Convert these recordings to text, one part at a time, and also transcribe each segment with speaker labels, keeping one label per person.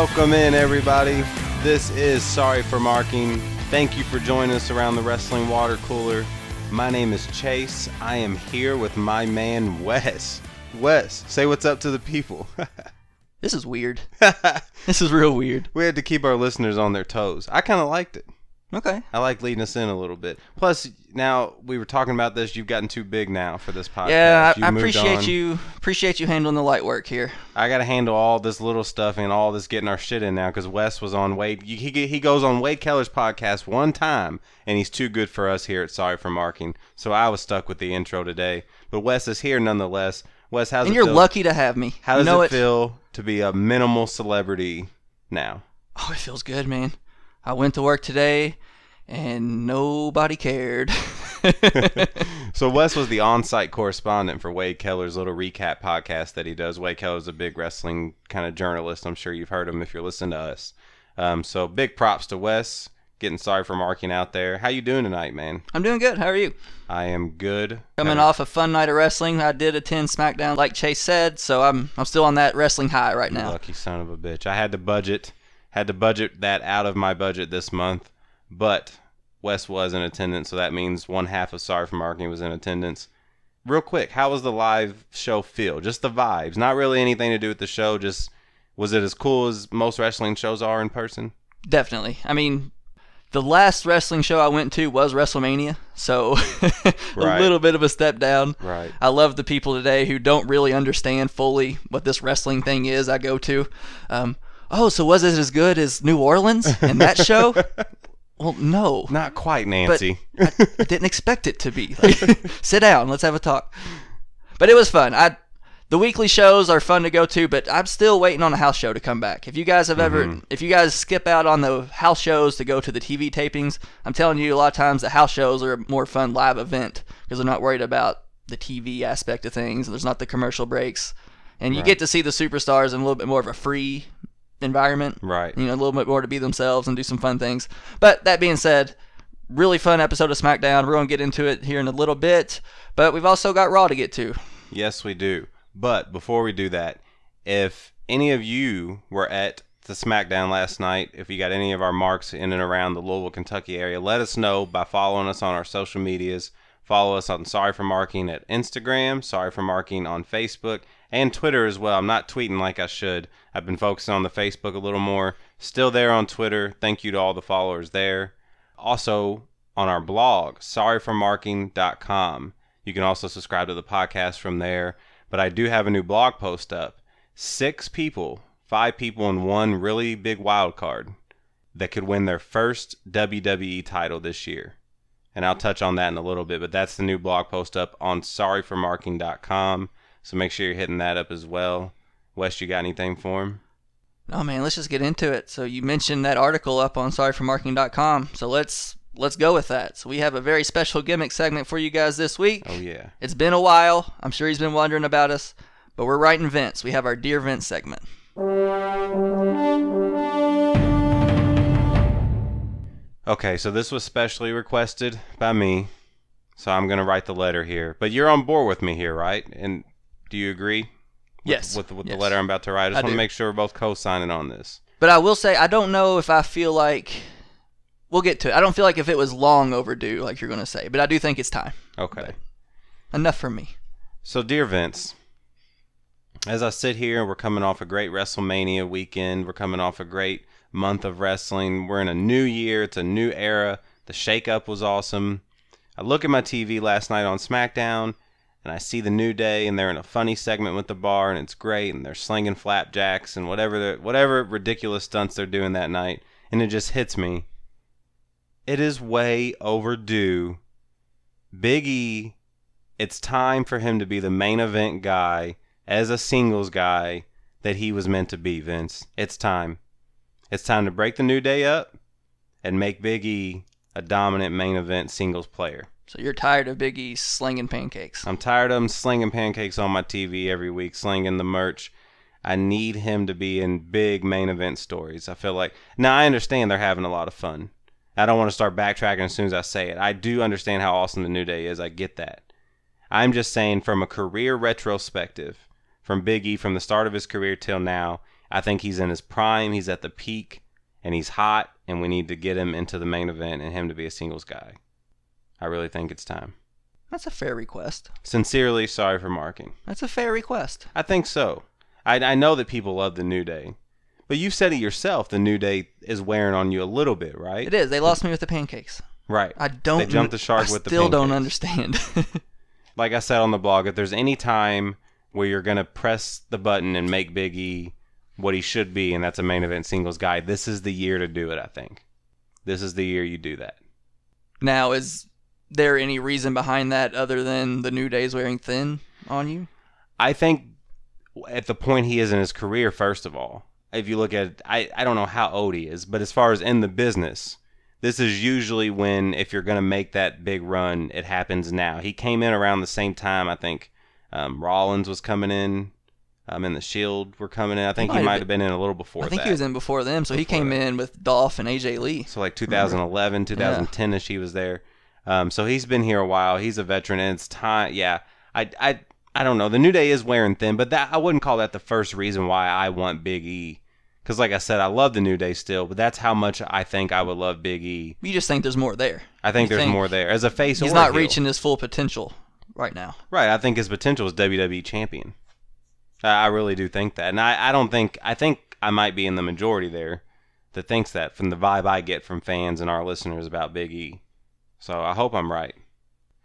Speaker 1: Welcome in, everybody. This is Sorry for Marking. Thank you for joining us around the wrestling water cooler. My name is Chase. I am here with my man Wes. Wes, say what's up to the people.
Speaker 2: This is weird. This is real weird.
Speaker 1: we had to keep our listeners on their toes. I kind of liked it.
Speaker 2: Okay.
Speaker 1: I like leading us in a little bit. Plus, now we were talking about this. You've gotten too big now for this podcast.
Speaker 2: Yeah, I, I appreciate
Speaker 1: on.
Speaker 2: you. Appreciate you handling the light work here.
Speaker 1: I got to handle all this little stuff and all this getting our shit in now because Wes was on Wade. He, he goes on Wade Keller's podcast one time and he's too good for us here at Sorry for Marking. So I was stuck with the intro today. But Wes is here nonetheless. Wes, how's
Speaker 2: And
Speaker 1: it
Speaker 2: you're
Speaker 1: feel?
Speaker 2: lucky to have me.
Speaker 1: How
Speaker 2: you
Speaker 1: does
Speaker 2: know
Speaker 1: it feel to be a minimal celebrity now?
Speaker 2: Oh, it feels good, man. I went to work today, and nobody cared.
Speaker 1: So Wes was the on-site correspondent for Wade Keller's little recap podcast that he does. Wade Keller's a big wrestling kind of journalist. I'm sure you've heard him if you're listening to us. Um, so big props to Wes. Getting sorry for marking out there. How you doing tonight, man?
Speaker 2: I'm doing good. How are you?
Speaker 1: I am good.
Speaker 2: Coming off a fun night of wrestling. I did attend SmackDown, like Chase said, so I'm I'm still on that wrestling high right now.
Speaker 1: Lucky son of a bitch. I had to budget, had to budget that out of my budget this month, but Wes was in attendance, so that means one half of Sorry for Marking was in attendance. Real quick, how was the live show feel? Just the vibes, not really anything to do with the show. Just was it as cool as most wrestling shows are in person?
Speaker 2: Definitely. I mean, the last wrestling show I went to was WrestleMania, so a
Speaker 1: Right.
Speaker 2: little bit of a step down.
Speaker 1: Right.
Speaker 2: I love the people today who don't really understand fully what this wrestling thing is. I go to, um, oh, so was it as good as New Orleans and that show? well, no,
Speaker 1: Not quite, Nancy.
Speaker 2: I, I didn't expect it to be. Like, sit down, let's have a talk. But it was fun. I the weekly shows are fun to go to, but I'm still waiting on a house show to come back. If you guys have ever, mm-hmm. if you guys skip out on the house shows to go to the TV tapings, I'm telling you, a lot of times the house shows are a more fun live event because they're not worried about the TV aspect of things. There's not the commercial breaks, and you get to see the superstars in a little bit more of a free environment.
Speaker 1: Right.
Speaker 2: You know, a little bit more to be themselves and do some fun things. But that being said, really fun episode of SmackDown. We're gonna get into it here in a little bit, but we've also got Raw to get to.
Speaker 1: Yes, we do. But before we do that, if any of you were at the SmackDown last night, if you got any of our marks in and around the Louisville, Kentucky area, let us know by following us on our social medias. Follow us on Sorry for Marking at Instagram, Sorry for Marking on Facebook, and Twitter as well. I'm not tweeting like I should. I've been focusing on the Facebook a little more. Still there on Twitter. Thank you to all the followers there. Also on our blog, sorryformarking.com. You can also subscribe to the podcast from there. But I do have a new blog post up. Six people, five people, and one really big wild card that could win their first WWE title this year. And I'll touch on that in a little bit, but that's the new blog post up on sorryformarking.com. So make sure you're hitting that up as well. Wes, you got anything for him?
Speaker 2: Oh man, let's just get into it. So you mentioned that article up on sorryformarking.com. So let's let's go with that. So we have a very special gimmick segment for you guys this week.
Speaker 1: Oh, yeah.
Speaker 2: It's been a while. I'm sure he's been wondering about us, but we're writing Vince. We have our Dear Vince segment.
Speaker 1: Okay, so this was specially requested by me. So I'm going to write the letter here. But you're on board with me here, right? And do you agree? with-
Speaker 2: Yes.
Speaker 1: With, with
Speaker 2: Yes.
Speaker 1: the letter I'm about to write. I just
Speaker 2: I
Speaker 1: want to make sure we're both co signing on this.
Speaker 2: But I will say, I don't know if I feel like we'll get to it. I don't feel like if it was long overdue, like you're going to say, but I do think it's time.
Speaker 1: Okay.
Speaker 2: Enough for me.
Speaker 1: So, dear Vince, as I sit here, we're coming off a great WrestleMania weekend. We're coming off a great month of wrestling. We're in a new year. It's a new era. The shakeup was awesome. I look at my TV last night on SmackDown, and I see the New Day, and they're in a funny segment with the bar, and it's great, and they're slinging flapjacks and whatever whatever ridiculous stunts they're doing that night, and it just hits me. It is way overdue. Big E it's time for him to be the main event guy as a singles guy that he was meant to be, Vince. It's time. It's time to break the New Day up and make Big E a dominant main event singles player.
Speaker 2: So you're tired of Big E slinging pancakes.
Speaker 1: I'm tired of him slinging pancakes on my TV every week, slinging the merch. I need him to be in big main event stories. I feel like now I understand they're having a lot of fun. I don't want to start backtracking as soon as I say it. I do understand how awesome the New Day is. I get that. I'm just saying from a career retrospective, from Big E from the start of his career till now, I think he's in his prime. He's at the peak, and he's hot. And we need to get him into the main event and him to be a singles guy. I really think it's time.
Speaker 2: That's a fair request.
Speaker 1: Sincerely, sorry for marking.
Speaker 2: That's a fair request.
Speaker 1: I think so. I, I know that people love the New Day, but you said it yourself. The New Day is wearing on you a little bit, right?
Speaker 2: It is. They lost me with the pancakes.
Speaker 1: Right.
Speaker 2: I don't.
Speaker 1: They jumped the shark
Speaker 2: I
Speaker 1: with the
Speaker 2: Still don't understand.
Speaker 1: like I said on the blog, if there's any time where you're gonna press the button and make Big E what he should be, and that's a main event singles guy, this is the year to do it. I think this is the year you do that.
Speaker 2: now, is there any reason behind that other than the New Day's wearing thin on you?
Speaker 1: I think at the point he is in his career, first of all, if you look at, I I don't know how old he is, but as far as in the business. This is usually when, if you're going to make that big run, it happens now. He came in around the same time, I think. Um, Rollins was coming in, um, and the Shield were coming in. I think he
Speaker 2: might have
Speaker 1: might have been in a little before
Speaker 2: I think
Speaker 1: that.
Speaker 2: he was in before them, so he came
Speaker 1: that.
Speaker 2: in with Dolph and AJ Lee.
Speaker 1: So like 2011, 2010 ish, he was there. Um, so he's been here a while. He's a veteran, and it's time. Yeah, I, I, I don't know. The New Day is wearing thin, but that I wouldn't call that the first reason why I want Big E. Because like I said, I love the New Day still, but that's how much I think I would love Big E.
Speaker 2: You just think there's more there.
Speaker 1: I think
Speaker 2: You
Speaker 1: there's
Speaker 2: think
Speaker 1: more there as a face.
Speaker 2: He's not
Speaker 1: heel.
Speaker 2: reaching his full potential right now.
Speaker 1: Right. I think his potential is WWE champion. I I really do think that. And I, I don't think, I think I might be in the majority there that thinks that from the vibe I get from fans and our listeners about Big E. So I hope I'm right.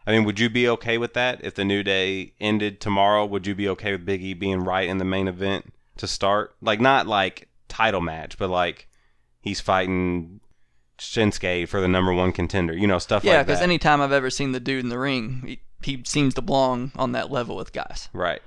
Speaker 1: I mean, would you be okay with that if the New Day ended tomorrow? Would you be okay with Big E being right in the main event to start? Like, not like title match, but like he's fighting Shinsuke for the number one contender, you know, stuff
Speaker 2: Yeah,
Speaker 1: like that.
Speaker 2: Yeah, because anytime I've ever seen the dude in the ring, he, he seems to belong on that level with guys.
Speaker 1: Right.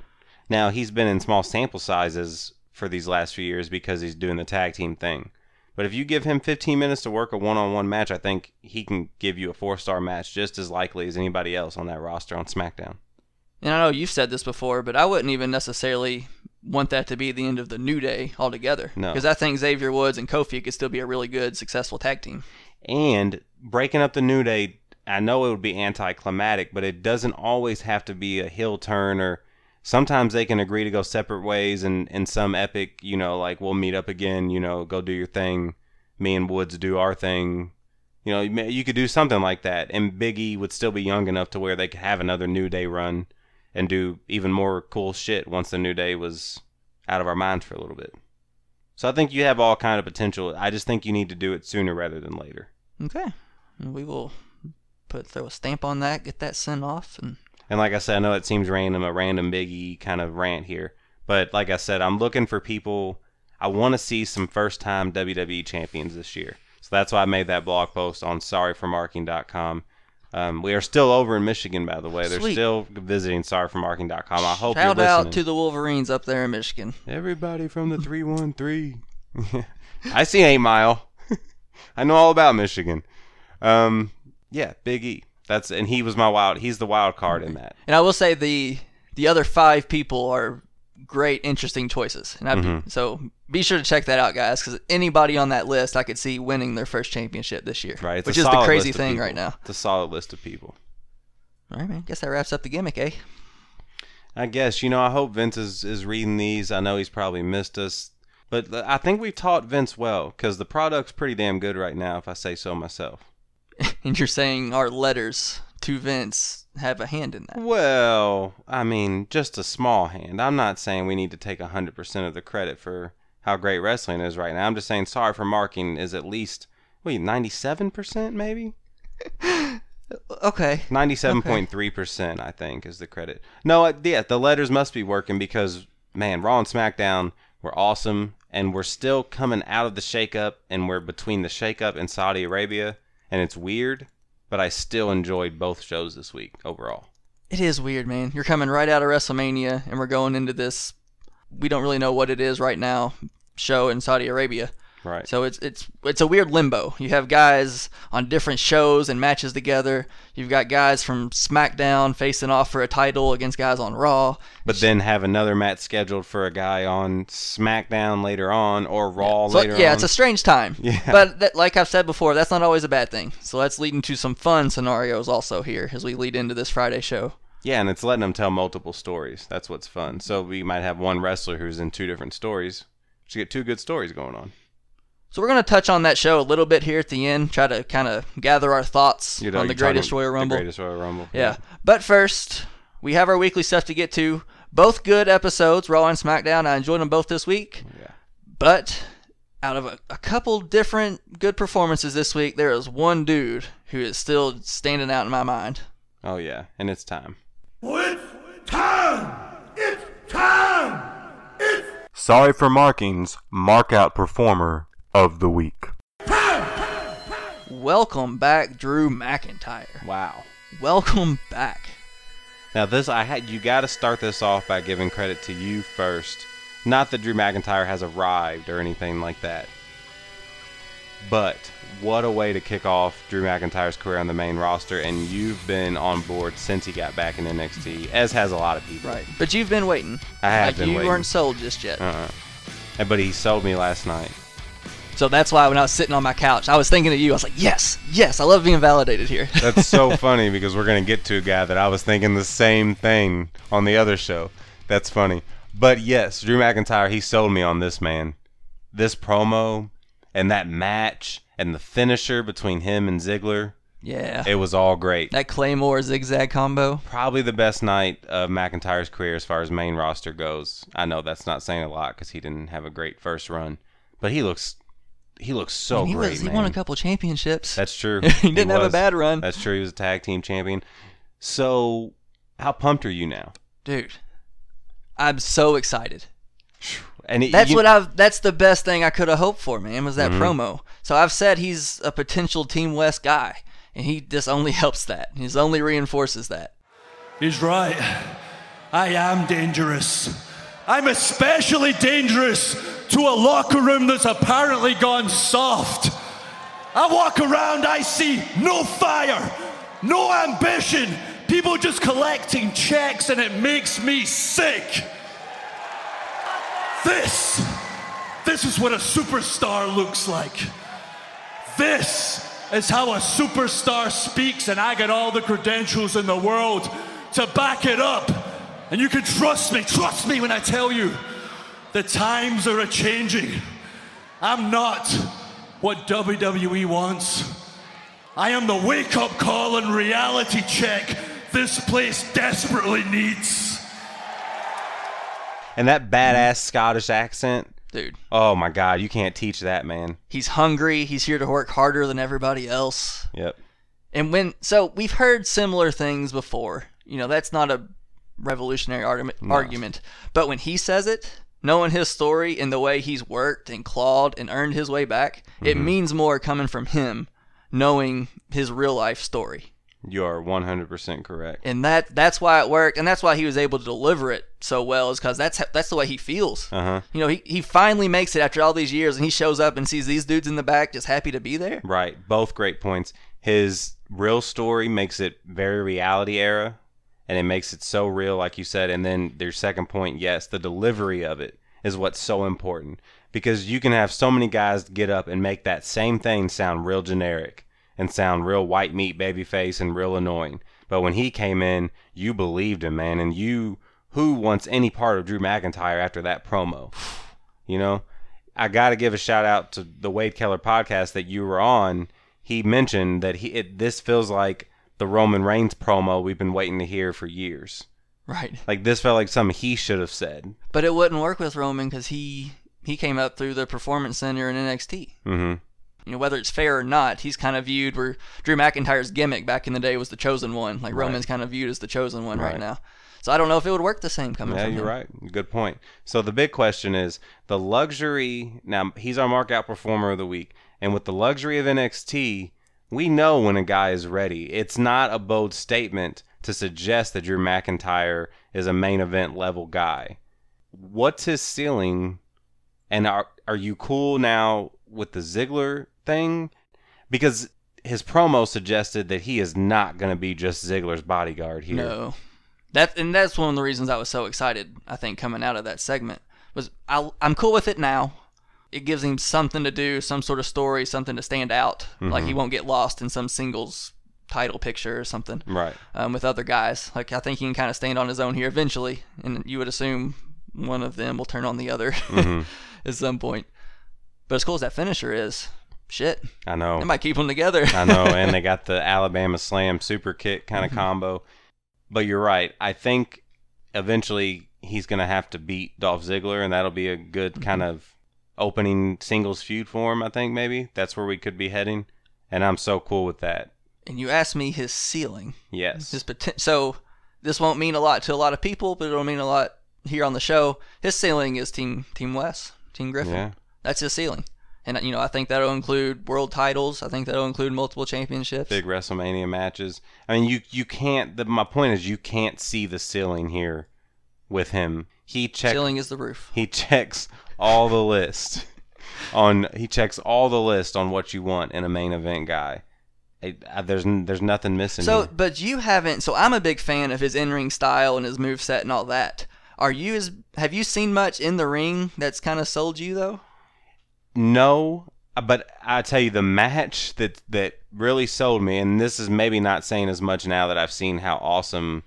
Speaker 1: Now he's been in small sample sizes for these last few years because he's doing the tag team thing. But if you give him 15 minutes to work a one-on-one match, I think he can give you a four-star match just as likely as anybody else on that roster on SmackDown.
Speaker 2: And I know you've said this before, but I wouldn't even necessarily want that to be the end of the New Day altogether.
Speaker 1: No.
Speaker 2: Because I think Xavier Woods and Kofi could still be a really good, successful tag team.
Speaker 1: And breaking up the New Day, I know it would be anticlimactic, but it doesn't always have to be a heel turn or sometimes they can agree to go separate ways and in some epic, you know, like we'll meet up again, you know, go do your thing. Me and Woods do our thing. You know, you could do something like that, and Big E would still be young enough to where they could have another New Day run and do even more cool shit once the New Day was out of our minds for a little bit. So I think you have all kind of potential. I just think you need to do it sooner rather than later.
Speaker 2: Okay. We will put throw a stamp on that, get that sent off, and
Speaker 1: And like I said, I know it seems random, a random biggie kind of rant here. But like I said, I'm looking for people. I want to see some first time WWE champions this year. So that's why I made that blog post on sorryformarking.com. Um, we are still over in Michigan, by the way. They're
Speaker 2: Sweet.
Speaker 1: still visiting sorryformarking.com. I hope
Speaker 2: shout
Speaker 1: you're
Speaker 2: out to the Wolverines up there in Michigan.
Speaker 1: Everybody from the 313. I see 8 Mile. I know all about Michigan. Um, yeah, Big E. That's and he was my wild. He's the wild card in that.
Speaker 2: And I will say the the other five people are great, interesting choices. And I,
Speaker 1: Mm-hmm.
Speaker 2: so be sure to check that out, guys, because anybody on that list I could see winning their first championship this year,
Speaker 1: Right, it's
Speaker 2: which
Speaker 1: a
Speaker 2: is the crazy thing
Speaker 1: people.
Speaker 2: right now.
Speaker 1: It's a solid list of people.
Speaker 2: All right, man. Guess that wraps up the gimmick, eh?
Speaker 1: I guess you know. I hope Vince is is reading these. I know he's probably missed us, but I think we've taught Vince well because the product's pretty damn good right now, if I say so myself.
Speaker 2: And you're saying our letters to Vince have a hand in that.
Speaker 1: Well, I mean, just a small hand. I'm not saying we need to take 100% of the credit for how great wrestling is right now. I'm just saying sorry for marking is at least, wait, 97% maybe?
Speaker 2: Okay.
Speaker 1: 97.3%, I think, is the credit. No, uh, yeah, the letters must be working because, man, Raw and SmackDown were awesome, and we're still coming out of the shakeup, and we're between the shakeup and Saudi Arabia, and it's weird, but I still enjoyed both shows this week overall.
Speaker 2: It is weird, man. You're coming right out of WrestleMania, and we're going into this. We don't really know what it is right now. Show in Saudi Arabia.
Speaker 1: Right.
Speaker 2: So it's it's it's a weird limbo. You have guys on different shows and matches together. You've got guys from SmackDown facing off for a title against guys on Raw.
Speaker 1: but then have another match scheduled for a guy on SmackDown later on or Raw
Speaker 2: So,
Speaker 1: later
Speaker 2: yeah,
Speaker 1: on.
Speaker 2: it's a strange time.
Speaker 1: Yeah.
Speaker 2: But that, like I've said before, that's not always a bad thing. So let's lead into some fun scenarios also here as we lead into this Friday show.
Speaker 1: Yeah, and it's letting them tell multiple stories. That's what's fun. So we might have one wrestler who's in two different stories. to get two good stories going on.
Speaker 2: So we're going to touch on that show a little bit here at the end, try to kind of gather our thoughts
Speaker 1: You know,
Speaker 2: on the Greatest Royal Rumble.
Speaker 1: The greatest Royal Rumble.
Speaker 2: Yeah. But first, we have our weekly stuff to get to. Both good episodes, Raw and SmackDown. I enjoyed them both this week.
Speaker 1: Yeah.
Speaker 2: But out of a, a couple different good performances this week, there is one dude who is still standing out in my mind.
Speaker 1: Oh yeah, and it's time.
Speaker 3: It's time! It's time! It's
Speaker 4: Sorry for markings, mark out performer of the week.
Speaker 2: Welcome back, Drew McIntyre.
Speaker 1: Wow.
Speaker 2: Welcome back.
Speaker 1: Now this I had you got to start this off by giving credit to you first. Not that Drew McIntyre has arrived or anything like that. But what a way to kick off Drew McIntyre's career on the main roster and you've been on board since he got back in NXT as has a lot of people.
Speaker 2: Right. But you've been waiting.
Speaker 1: I have
Speaker 2: like
Speaker 1: been
Speaker 2: you
Speaker 1: waiting.
Speaker 2: weren't sold just yet.
Speaker 1: Uh-uh. But he sold me last night.
Speaker 2: So that's why when I was sitting on my couch, I was thinking of you. I was like, yes, yes, I love being validated here.
Speaker 1: That's so funny because we're gonna get to a guy that I was thinking the same thing on the other show. That's funny. But yes, Drew McIntyre, he sold me on this man. This promo and that match and the finisher between him and Ziggler,
Speaker 2: yeah.
Speaker 1: it was all great.
Speaker 2: that Claymore zigzag combo.
Speaker 1: Probably the best night of McIntyre's career as far as main roster goes. I know that's not saying a lot because he didn't have a great first run, but he looks he looks so
Speaker 2: he,
Speaker 1: great,
Speaker 2: was, he
Speaker 1: man.
Speaker 2: won a couple championships.
Speaker 1: That's true.
Speaker 2: He didn't have a bad run.
Speaker 1: That's true. He was a tag team champion. So, how pumped are you now?
Speaker 2: Dude, I'm so excited.
Speaker 1: And it,
Speaker 2: That's
Speaker 1: you-
Speaker 2: what I've. That's the best thing I could have hoped for, man. Was
Speaker 1: Mm-hmm.
Speaker 2: that promo? So I've said he's a potential Team West guy, and he just only helps that. He's only reinforces that.
Speaker 3: He's right. I am dangerous. I'm especially dangerous to a locker room that's apparently gone soft. I walk around, I see no fire, no ambition, people just collecting checks, and it makes me sick. This, this is what a superstar looks like. This is how a superstar speaks, and I got all the credentials in the world to back it up. And you can trust me, trust me when I tell you the times are a changing. I'm not what WWE wants. I am the wake up call and reality check this place desperately needs.
Speaker 1: and that badass Scottish accent.
Speaker 2: Dude,
Speaker 1: Oh my God, you can't teach that, man.
Speaker 2: he's hungry. He's here to work harder than everybody else.
Speaker 1: Yep.
Speaker 2: And when so we've heard similar things before. You know, that's not a revolutionary argument argument. But when he says it, knowing his story and the way he's worked and clawed and earned his way back, it
Speaker 1: Mm-hmm.
Speaker 2: means more coming from him knowing his real life story.
Speaker 1: You are 100% correct.
Speaker 2: And that that's why it worked and that's why he was able to deliver it so well is cuz that's that's the way he feels.
Speaker 1: Uh huh.
Speaker 2: You know, he, he finally makes it after all these years and he shows up and sees these dudes in the back just happy to be there.
Speaker 1: Right. Both great points. His real story makes it very reality era, and it makes it so real, like you said. And then their second point, yes, the delivery of it is what's so important because you can have so many guys get up and make that same thing sound real generic and sound real white meat baby face and real annoying. But when he came in, you believed him, man, and you who wants any part of Drew McIntyre after that promo? You know, I got to give a shout out to the Wade Keller podcast that you were on. He mentioned that he it, this feels like the Roman Reigns promo we've been waiting to hear for years.
Speaker 2: Right.
Speaker 1: Like this felt like something he should have said.
Speaker 2: But it wouldn't work with Roman because he he came up through the Performance Center in NXT.
Speaker 1: hmm
Speaker 2: You know, whether it's fair or not, he's kind of viewed where Drew McIntyre's gimmick back in the day was the chosen one. Like Roman's kind of viewed as the chosen one right,
Speaker 1: Right.
Speaker 2: now. So I don't know if it would work the same coming
Speaker 1: Yeah,
Speaker 2: from
Speaker 1: you're
Speaker 2: him.
Speaker 1: right. Good point. So the big question is the luxury. Now he's our mark out performer of the week, and with the luxury of NXT, we know when a guy is ready. It's not a bold statement to suggest that Drew McIntyre is a main event level guy. What's his ceiling? And are are you cool now with the Ziggler thing? Because his promo suggested that he is not going to be just Ziggler's bodyguard here.
Speaker 2: No. That and that's one of the reasons I was so excited. I think coming out of that segment was I, I'm cool with it now. It gives him something to do, some sort of story, something to stand out. Like he won't get lost in some singles title picture or something
Speaker 1: Right.
Speaker 2: um, with other guys. Like I think he can kind of stand on his own here eventually, and you would assume one of them will turn on the other
Speaker 1: Mm-hmm.
Speaker 2: at some point. But as cool as that finisher is, shit,
Speaker 1: I know.
Speaker 2: it might keep them together.
Speaker 1: I know, and they got the Alabama Slam super kick kind
Speaker 2: Mm-hmm.
Speaker 1: of combo. But you're right. I think eventually he's going to have to beat Dolph Ziggler, and that'll be a good
Speaker 2: Mm-hmm.
Speaker 1: kind of opening singles feud for him. I think maybe that's where we could be heading, and I'm so cool with that.
Speaker 2: and you asked me his ceiling.
Speaker 1: Yes.
Speaker 2: His poten- so this won't mean a lot to a lot of people, but it'll mean a lot here on the show. His ceiling is Team Team West, Team Griffin.
Speaker 1: Yeah.
Speaker 2: That's his ceiling. And you know, I think that'll include world titles. I think that'll include multiple championships.
Speaker 1: Big WrestleMania matches. I mean, you you can't. The, my point is, you can't see the ceiling here with him. He checks.
Speaker 2: Ceiling is the roof.
Speaker 1: He checks all the list on. He checks all the list on what you want in a main event guy. It, uh, there's there's nothing missing.
Speaker 2: So,
Speaker 1: here.
Speaker 2: but you haven't. So, I'm a big fan of his in-ring style and his move set and all that. Are you as have you seen much in the ring that's kind of sold you though?
Speaker 1: No, uh, but I tell you the match that that really sold me, and this is maybe not saying as much now that I've seen how awesome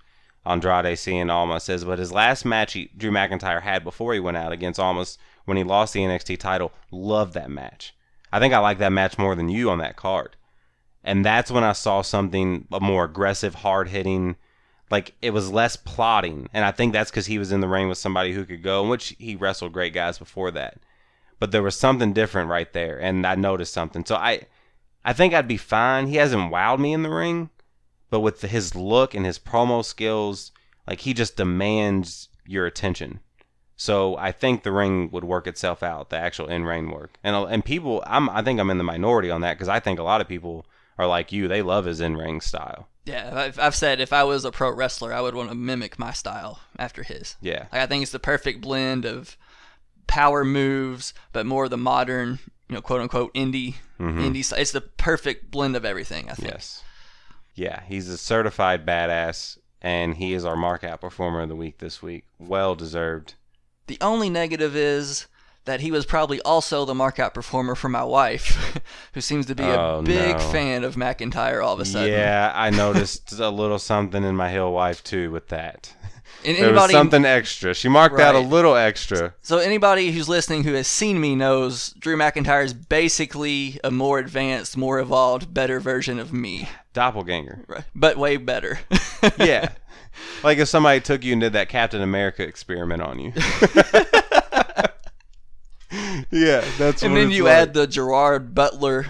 Speaker 1: Andrade Cien Almas is, but his last match he, Drew McIntyre had before he went out against Almas when he lost the NXT title, loved that match. I think I like that match more than you on that card. And that's when I saw something more aggressive, hard hitting, like it was less plotting. And I think that's because he was in the ring with somebody who could go, which he wrestled great guys before that but there was something different right there and i noticed something so i i think i'd be fine he hasn't wowed me in the ring but with his look and his promo skills like he just demands your attention so i think the ring would work itself out the actual in-ring work and and people i'm i think i'm in the minority on that because i think a lot of people are like you they love his in-ring style
Speaker 2: Yeah, I've, I've said if I was a pro wrestler, I would want to mimic my style after his.
Speaker 1: yeah
Speaker 2: Like I think it's the perfect blend of power moves, but more of the modern, you know, quote unquote indie indie. style. It's the perfect blend of everything. I think.
Speaker 1: Mm-hmm. yes yeah he's a certified badass and he is our markout performer of the week this week well deserved
Speaker 2: The only negative is that he was probably also the markout performer for my wife, who seems to be
Speaker 1: Oh,
Speaker 2: a big
Speaker 1: no.
Speaker 2: fan of McIntyre all of a sudden.
Speaker 1: Yeah, I noticed a little something in my hill wife too with that.
Speaker 2: And
Speaker 1: There was
Speaker 2: anybody,
Speaker 1: something extra. She marked out a little extra.
Speaker 2: so anybody who's listening who has seen me knows Drew McIntyre is basically a more advanced, more evolved, better version of me,
Speaker 1: Doppelganger.
Speaker 2: right? but way better.
Speaker 1: Yeah. like if somebody took you and did that Captain America experiment on you. yeah, that's
Speaker 2: and then you
Speaker 1: like.
Speaker 2: add the Gerard Butler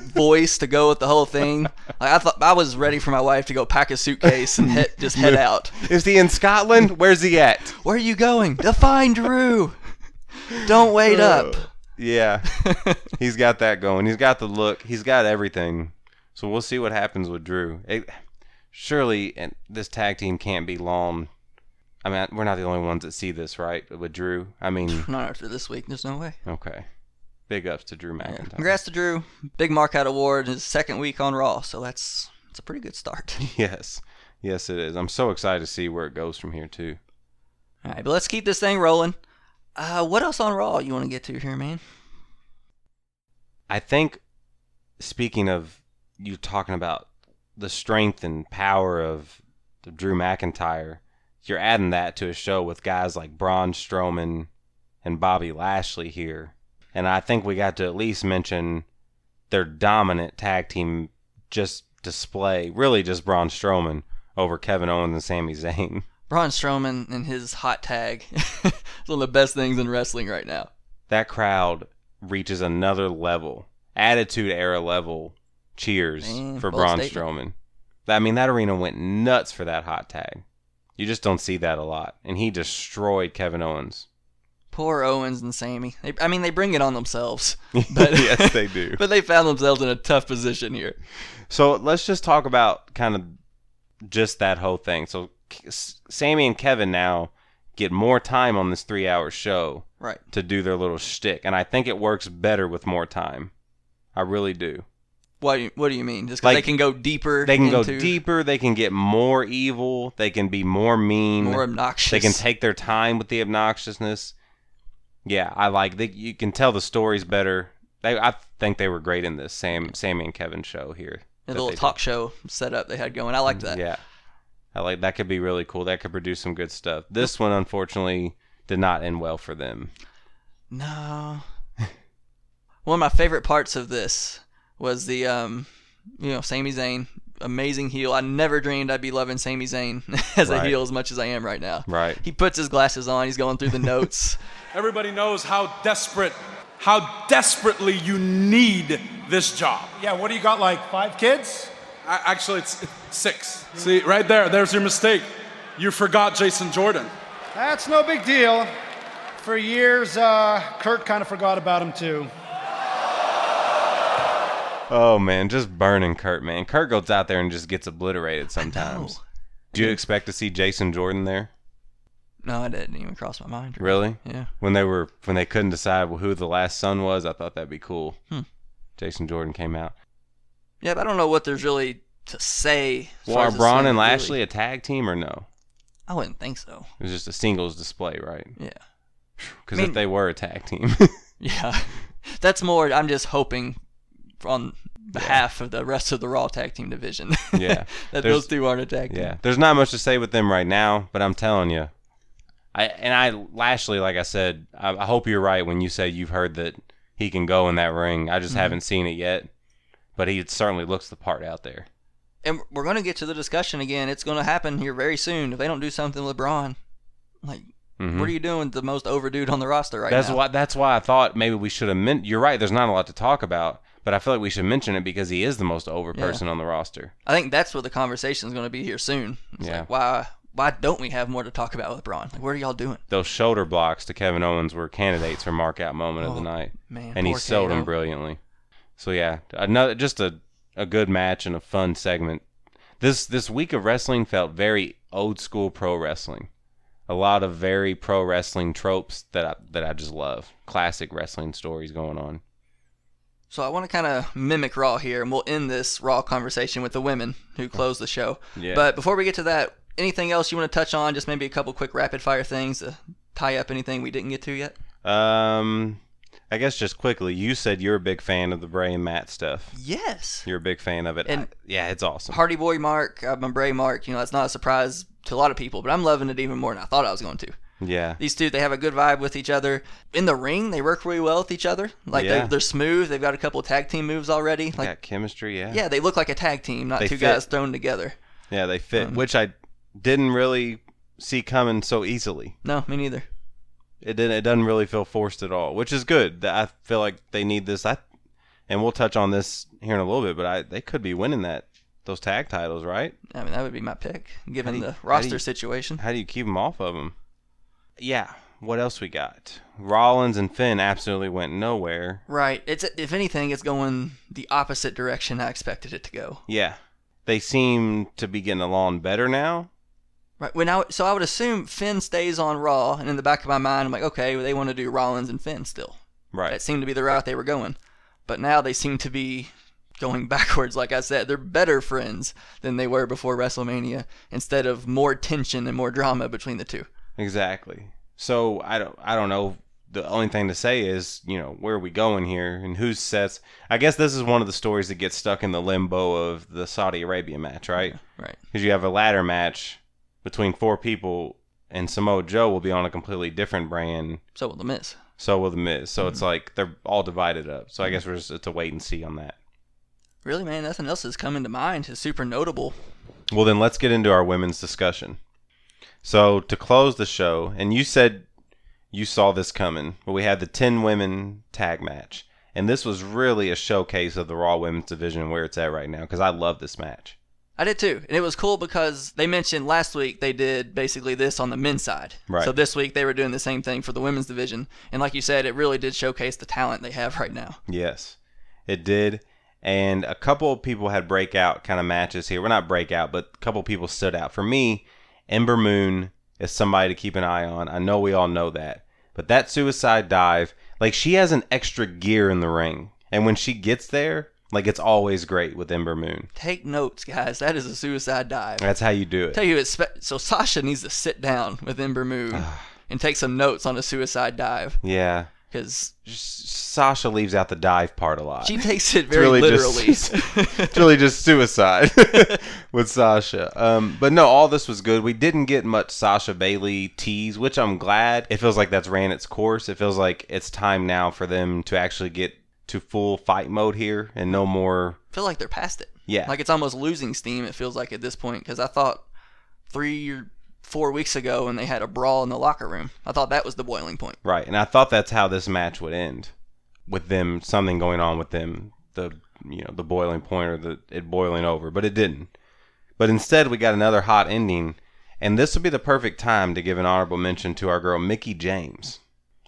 Speaker 2: voice to go with the whole thing. Like I thought, I was ready for my wife to go pack a suitcase and head, just head out.
Speaker 1: Is he in Scotland? Where's he at?
Speaker 2: Where are you going? To find Drew. Don't wait up.
Speaker 1: Oh, yeah. He's got that going. He's got the look. He's got everything. So we'll see what happens with Drew. It, surely and this tag team can't be long. I mean, we're not the only ones that see this, right? With Drew. I mean,
Speaker 2: Not after this week. There's no way.
Speaker 1: okay. Big ups to Drew McIntyre.
Speaker 2: Congrats to Drew. Big markout award. His second week on Raw. So that's that's a pretty good start.
Speaker 1: Yes. Yes, it is. I'm so excited to see where it goes from here, too.
Speaker 2: All right, but let's keep this thing rolling. Uh, what else on Raw you want to get to here, man?
Speaker 1: I think, speaking of you talking about the strength and power of the Drew McIntyre, you're adding that to a show with guys like Braun Strowman and Bobby Lashley here. And I think we got to at least mention their dominant tag team just display, really just Braun Strowman over Kevin Owens and Sami Zayn.
Speaker 2: Braun Strowman and his hot tag. it's one of the best things in wrestling right now.
Speaker 1: That crowd reaches another level, attitude era level cheers
Speaker 2: Man,
Speaker 1: for Braun
Speaker 2: statement.
Speaker 1: Strowman. I mean, that arena went nuts for that hot tag. You just don't see that a lot. And he destroyed Kevin Owens.
Speaker 2: Poor Owens and Sami. They, I mean, they bring it on themselves. But,
Speaker 1: yes, they do.
Speaker 2: But they found themselves in a tough position here.
Speaker 1: So let's just talk about kind of just that whole thing. So Sami and Kevin now get more time on this three hour show
Speaker 2: Right.
Speaker 1: to do their little shtick. And I think it works better with more time. I really do.
Speaker 2: What do you, what do you mean? Just
Speaker 1: Like,
Speaker 2: they can go deeper.
Speaker 1: They can go deeper. They can get more evil. They can be more mean.
Speaker 2: more obnoxious.
Speaker 1: They can take their time with the obnoxiousness. Yeah, I like. You can tell the stories better. They, I think they were great in this Sam, Sami and Kevin show here.
Speaker 2: the little
Speaker 1: they did.
Speaker 2: talk show setup they had going. I liked that.
Speaker 1: Yeah, I like that. Could be really cool. That could produce some good stuff. This one, unfortunately, did not end well for them.
Speaker 2: No. One of my favorite parts of this was the um, you know, Sami Zayn, amazing heel. I never dreamed I'd be loving Sami Zayn as a heel as much as I am right now.
Speaker 1: Right.
Speaker 2: He puts his glasses on. He's going through the notes.
Speaker 3: Everybody knows how desperate, how desperately you need this job.
Speaker 5: Yeah, what do you got, like five kids?
Speaker 3: A- Actually, it's it's six. See, right there, there's your mistake. You forgot Jason Jordan.
Speaker 5: That's no big deal. For years, uh, Kurt kind of forgot about him too.
Speaker 1: Oh man, just burning Kurt, man. Kurt goes out there and just gets obliterated sometimes. Do you expect to see Jason Jordan there?
Speaker 2: no, it didn't even cross my mind.
Speaker 1: Really?
Speaker 2: Yeah.
Speaker 1: When they were when they couldn't decide who the last son was, I thought that'd be cool.
Speaker 2: Hmm.
Speaker 1: Jason Jordan came out.
Speaker 2: Yeah, but I don't know what there's really to say.
Speaker 1: Well, are Braun and
Speaker 2: really.
Speaker 1: Lashley a tag team or no?
Speaker 2: I wouldn't think so.
Speaker 1: It was just a singles display, right?
Speaker 2: Yeah.
Speaker 1: Because
Speaker 2: I mean-
Speaker 1: if they were a tag team,
Speaker 2: Yeah. That's more, I'm just hoping on behalf of the rest of the Raw tag team division.
Speaker 1: Yeah.
Speaker 2: that
Speaker 1: There's-
Speaker 2: those two aren't a tag team.
Speaker 1: yeah, there's not much to say with them right now. But I'm telling you, I and I Lashley, like I said, I, I hope you're right when you say you've heard that he can go in that ring. I just
Speaker 2: Mm-hmm.
Speaker 1: haven't seen it yet, but he certainly looks the part out there.
Speaker 2: And we're going to get to the discussion again. It's going to happen here very soon. If they don't do something with Braun, like,
Speaker 1: Mhm.
Speaker 2: what are you doing the most overdude on the roster right
Speaker 1: that's
Speaker 2: now?
Speaker 1: why. That's why I thought maybe we should have meant. You're right. There's not a lot to talk about, but I feel like we should mention it because he is the most over
Speaker 2: Yeah.
Speaker 1: person on the roster.
Speaker 2: I think that's what the conversation is going to be here soon. It's
Speaker 1: Yeah.
Speaker 2: like, why, why don't we have more to talk about with Braun? Like, what are y'all doing?
Speaker 1: Those shoulder blocks to Kevin Owens were candidates for mark out moment of the
Speaker 2: Oh,
Speaker 1: night,
Speaker 2: Man,
Speaker 1: and he sold them brilliantly. So yeah, another just a a good match and a fun segment. This this week of wrestling felt very old school pro wrestling. A lot of very pro wrestling tropes that I, that I just love. Classic wrestling stories going on.
Speaker 2: So I want to kind of mimic Raw here, and we'll end this Raw conversation with the women who closed the show.
Speaker 1: Yeah.
Speaker 2: But before we get to that, anything else you want to touch on? Just maybe a couple quick rapid fire things to tie up anything we didn't get to yet.
Speaker 1: Um, I guess just quickly, you said you're a big fan of the Bray and Matt stuff.
Speaker 2: Yes.
Speaker 1: You're a big fan of it.
Speaker 2: And-
Speaker 1: I- yeah, it's awesome.
Speaker 2: Hardy Boy Mark, uh, my Bray Mark. You know that's not a surprise to a lot of people, but I'm loving it even more than I thought I was going to.
Speaker 1: Yeah,
Speaker 2: These two, they have a good vibe with each other. In the ring, they work really well with each other. Like
Speaker 1: Yeah.
Speaker 2: they, they're smooth. They've got a couple of tag team moves already. Like
Speaker 1: got chemistry. Yeah,
Speaker 2: yeah, they look like a tag team, not
Speaker 1: They
Speaker 2: two
Speaker 1: fit.
Speaker 2: guys thrown together.
Speaker 1: yeah, they fit,
Speaker 2: Um,
Speaker 1: which I didn't really see coming so easily.
Speaker 2: No, me neither.
Speaker 1: It didn't. It doesn't really feel forced at all, which is good. I feel like they need this. I, and we'll touch on this here in a little bit, but I they could be winning that those tag titles, right?
Speaker 2: I mean, that would be my pick, given
Speaker 1: you-
Speaker 2: the
Speaker 1: how
Speaker 2: roster
Speaker 1: you-
Speaker 2: situation.
Speaker 1: How do you keep them off of them? Yeah. What else we got? Rollins and Finn absolutely went nowhere.
Speaker 2: Right. It's if anything, it's going the opposite direction I expected it to go.
Speaker 1: Yeah. They seem to be getting along better now.
Speaker 2: Right. When I so I would assume Finn stays on Raw, and in the back of my mind, I'm like, okay, well, they want to do Rollins and Finn still.
Speaker 1: Right.
Speaker 2: That seemed to be the route they were going. But now they seem to be going backwards. Like I said, they're better friends than they were before WrestleMania. Instead of more tension and more drama between the two.
Speaker 1: Exactly. So I don't I don't know. The only thing to say is, you know, where are we going here and who sets I guess this is one of the stories that gets stuck in the limbo of the Saudi Arabia match, right?
Speaker 2: Right.
Speaker 1: Because you have a ladder match between four people and Samoa Joe will be on a completely different brand.
Speaker 2: So will the Miz.
Speaker 1: So will the Miz. So it's mm-hmm. like they're all divided up. So I guess we're just it's a wait and see on that.
Speaker 2: Really, man, nothing else has come into mind. Is super notable.
Speaker 1: Well, then let's get into our women's discussion. So to close the show, and you said you saw this coming, but we had the 10 women tag match. And this was really a showcase of the Raw women's division where it's at right now because I love this match.
Speaker 2: I did too, and it was cool because they mentioned last week they did basically this on the men's side.
Speaker 1: Right.
Speaker 2: So this week they were doing the same thing for the women's division, and like you said, it really did showcase the talent they have right now.
Speaker 1: Yes, it did. And a couple of people had breakout kind of matches here. Well, not breakout, but a couple of people stood out. For me, Ember Moon is somebody to keep an eye on. I know we all know that. But that suicide dive, like she has an extra gear in the ring. And when she gets there, like it's always great with Ember Moon.
Speaker 2: Take notes, guys. That is a suicide dive.
Speaker 1: That's how you do it.
Speaker 2: tell you, it's spe- so Sasha needs to sit down with Ember Moon and take some notes on a suicide dive.
Speaker 1: Yeah.
Speaker 2: Because
Speaker 1: Sasha leaves out the dive part a lot.
Speaker 2: she takes it very
Speaker 1: really
Speaker 2: literally.
Speaker 1: just- it's really just suicide with Sasha. Um, but no, all this was good. We didn't get much Sasha Bayley tease, which I'm glad. It feels like that's ran its course. It feels like it's time now for them to actually get to full fight mode here and no more.
Speaker 2: I feel like they're past it.
Speaker 1: Yeah.
Speaker 2: Like it's almost losing steam. It feels like at this point because I thought three or four weeks ago when they had a brawl in the locker room, I thought that was the boiling point.
Speaker 1: Right, and I thought that's how this match would end, with them something going on with them, the you know the boiling point or the it boiling over, but it didn't. But instead, we got another hot ending, and this would be the perfect time to give an honorable mention to our girl Mickie James,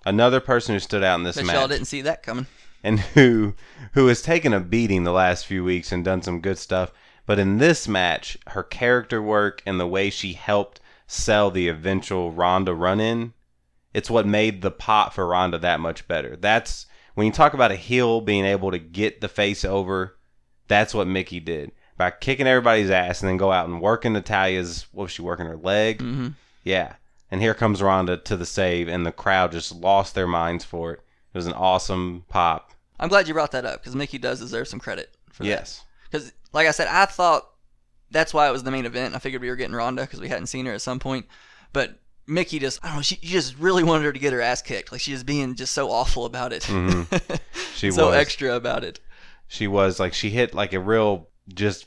Speaker 1: another person who stood out in this
Speaker 2: Bet
Speaker 1: match
Speaker 2: y'all didn't see that coming.
Speaker 1: and who who has taken a beating the last few weeks and done some good stuff. But in this match, her character work and the way she helped sell the eventual Ronda run in, it's what made the pot for Ronda that much better. That's when you talk about a heel being able to get the face over, that's what Mickie did. By kicking everybody's ass and then go out and working Natalya's what was she working her leg?
Speaker 2: Mm-hmm.
Speaker 1: Yeah. And here comes Ronda to the save and the crowd just lost their minds for it. It was an awesome pop.
Speaker 2: I'm glad you brought that up because Mickie does deserve some credit for that.
Speaker 1: Yes.
Speaker 2: Because, like I said, I thought that's why it was the main event. I figured we were getting Ronda because we hadn't seen her at some point. But Mickie just, I don't know, she you just really wanted her to get her ass kicked. Like she was being just so awful about it. Mm-hmm.
Speaker 1: She was
Speaker 2: so
Speaker 1: was.
Speaker 2: extra about it.
Speaker 1: She was like she hit like a real just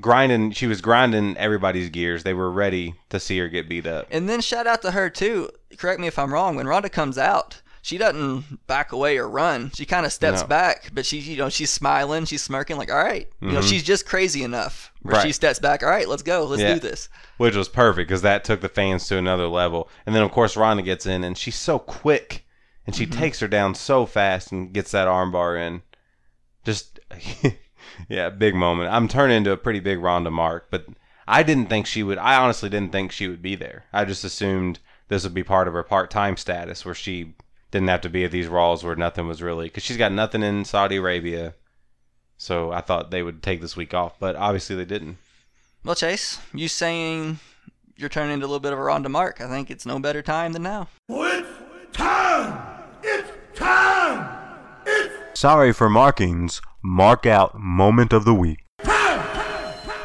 Speaker 1: grinding. She was grinding everybody's gears. They were ready to see her get beat up.
Speaker 2: And then shout out to her too. Correct me if I'm wrong. When Ronda comes out, she doesn't back away or run. She kind of steps
Speaker 1: No.
Speaker 2: back, but she, you know, she's smiling, she's smirking, like, all right, you know, mm-hmm. she's just crazy enough where she steps back. All right, let's go, let's
Speaker 1: Yeah.
Speaker 2: do this.
Speaker 1: which was perfect because that took the fans to another level. And then of course Ronda gets in and she's so quick and she mm-hmm. takes her down so fast and gets that armbar in. Just yeah, big moment. I'm turning into a pretty big Ronda mark, but I didn't think she would. I honestly didn't think she would be there. I just assumed this would be part of her part-time status where she didn't have to be at these Raws where nothing was really because she's got nothing in Saudi Arabia. So I thought they would take this week off, but obviously they didn't.
Speaker 2: Well, Chase, you saying you're turning into a little bit of a Ronda Mark. I think it's no better time than now.
Speaker 3: It's time! It's time! It's
Speaker 4: Sorry for markings. Mark out moment of the week.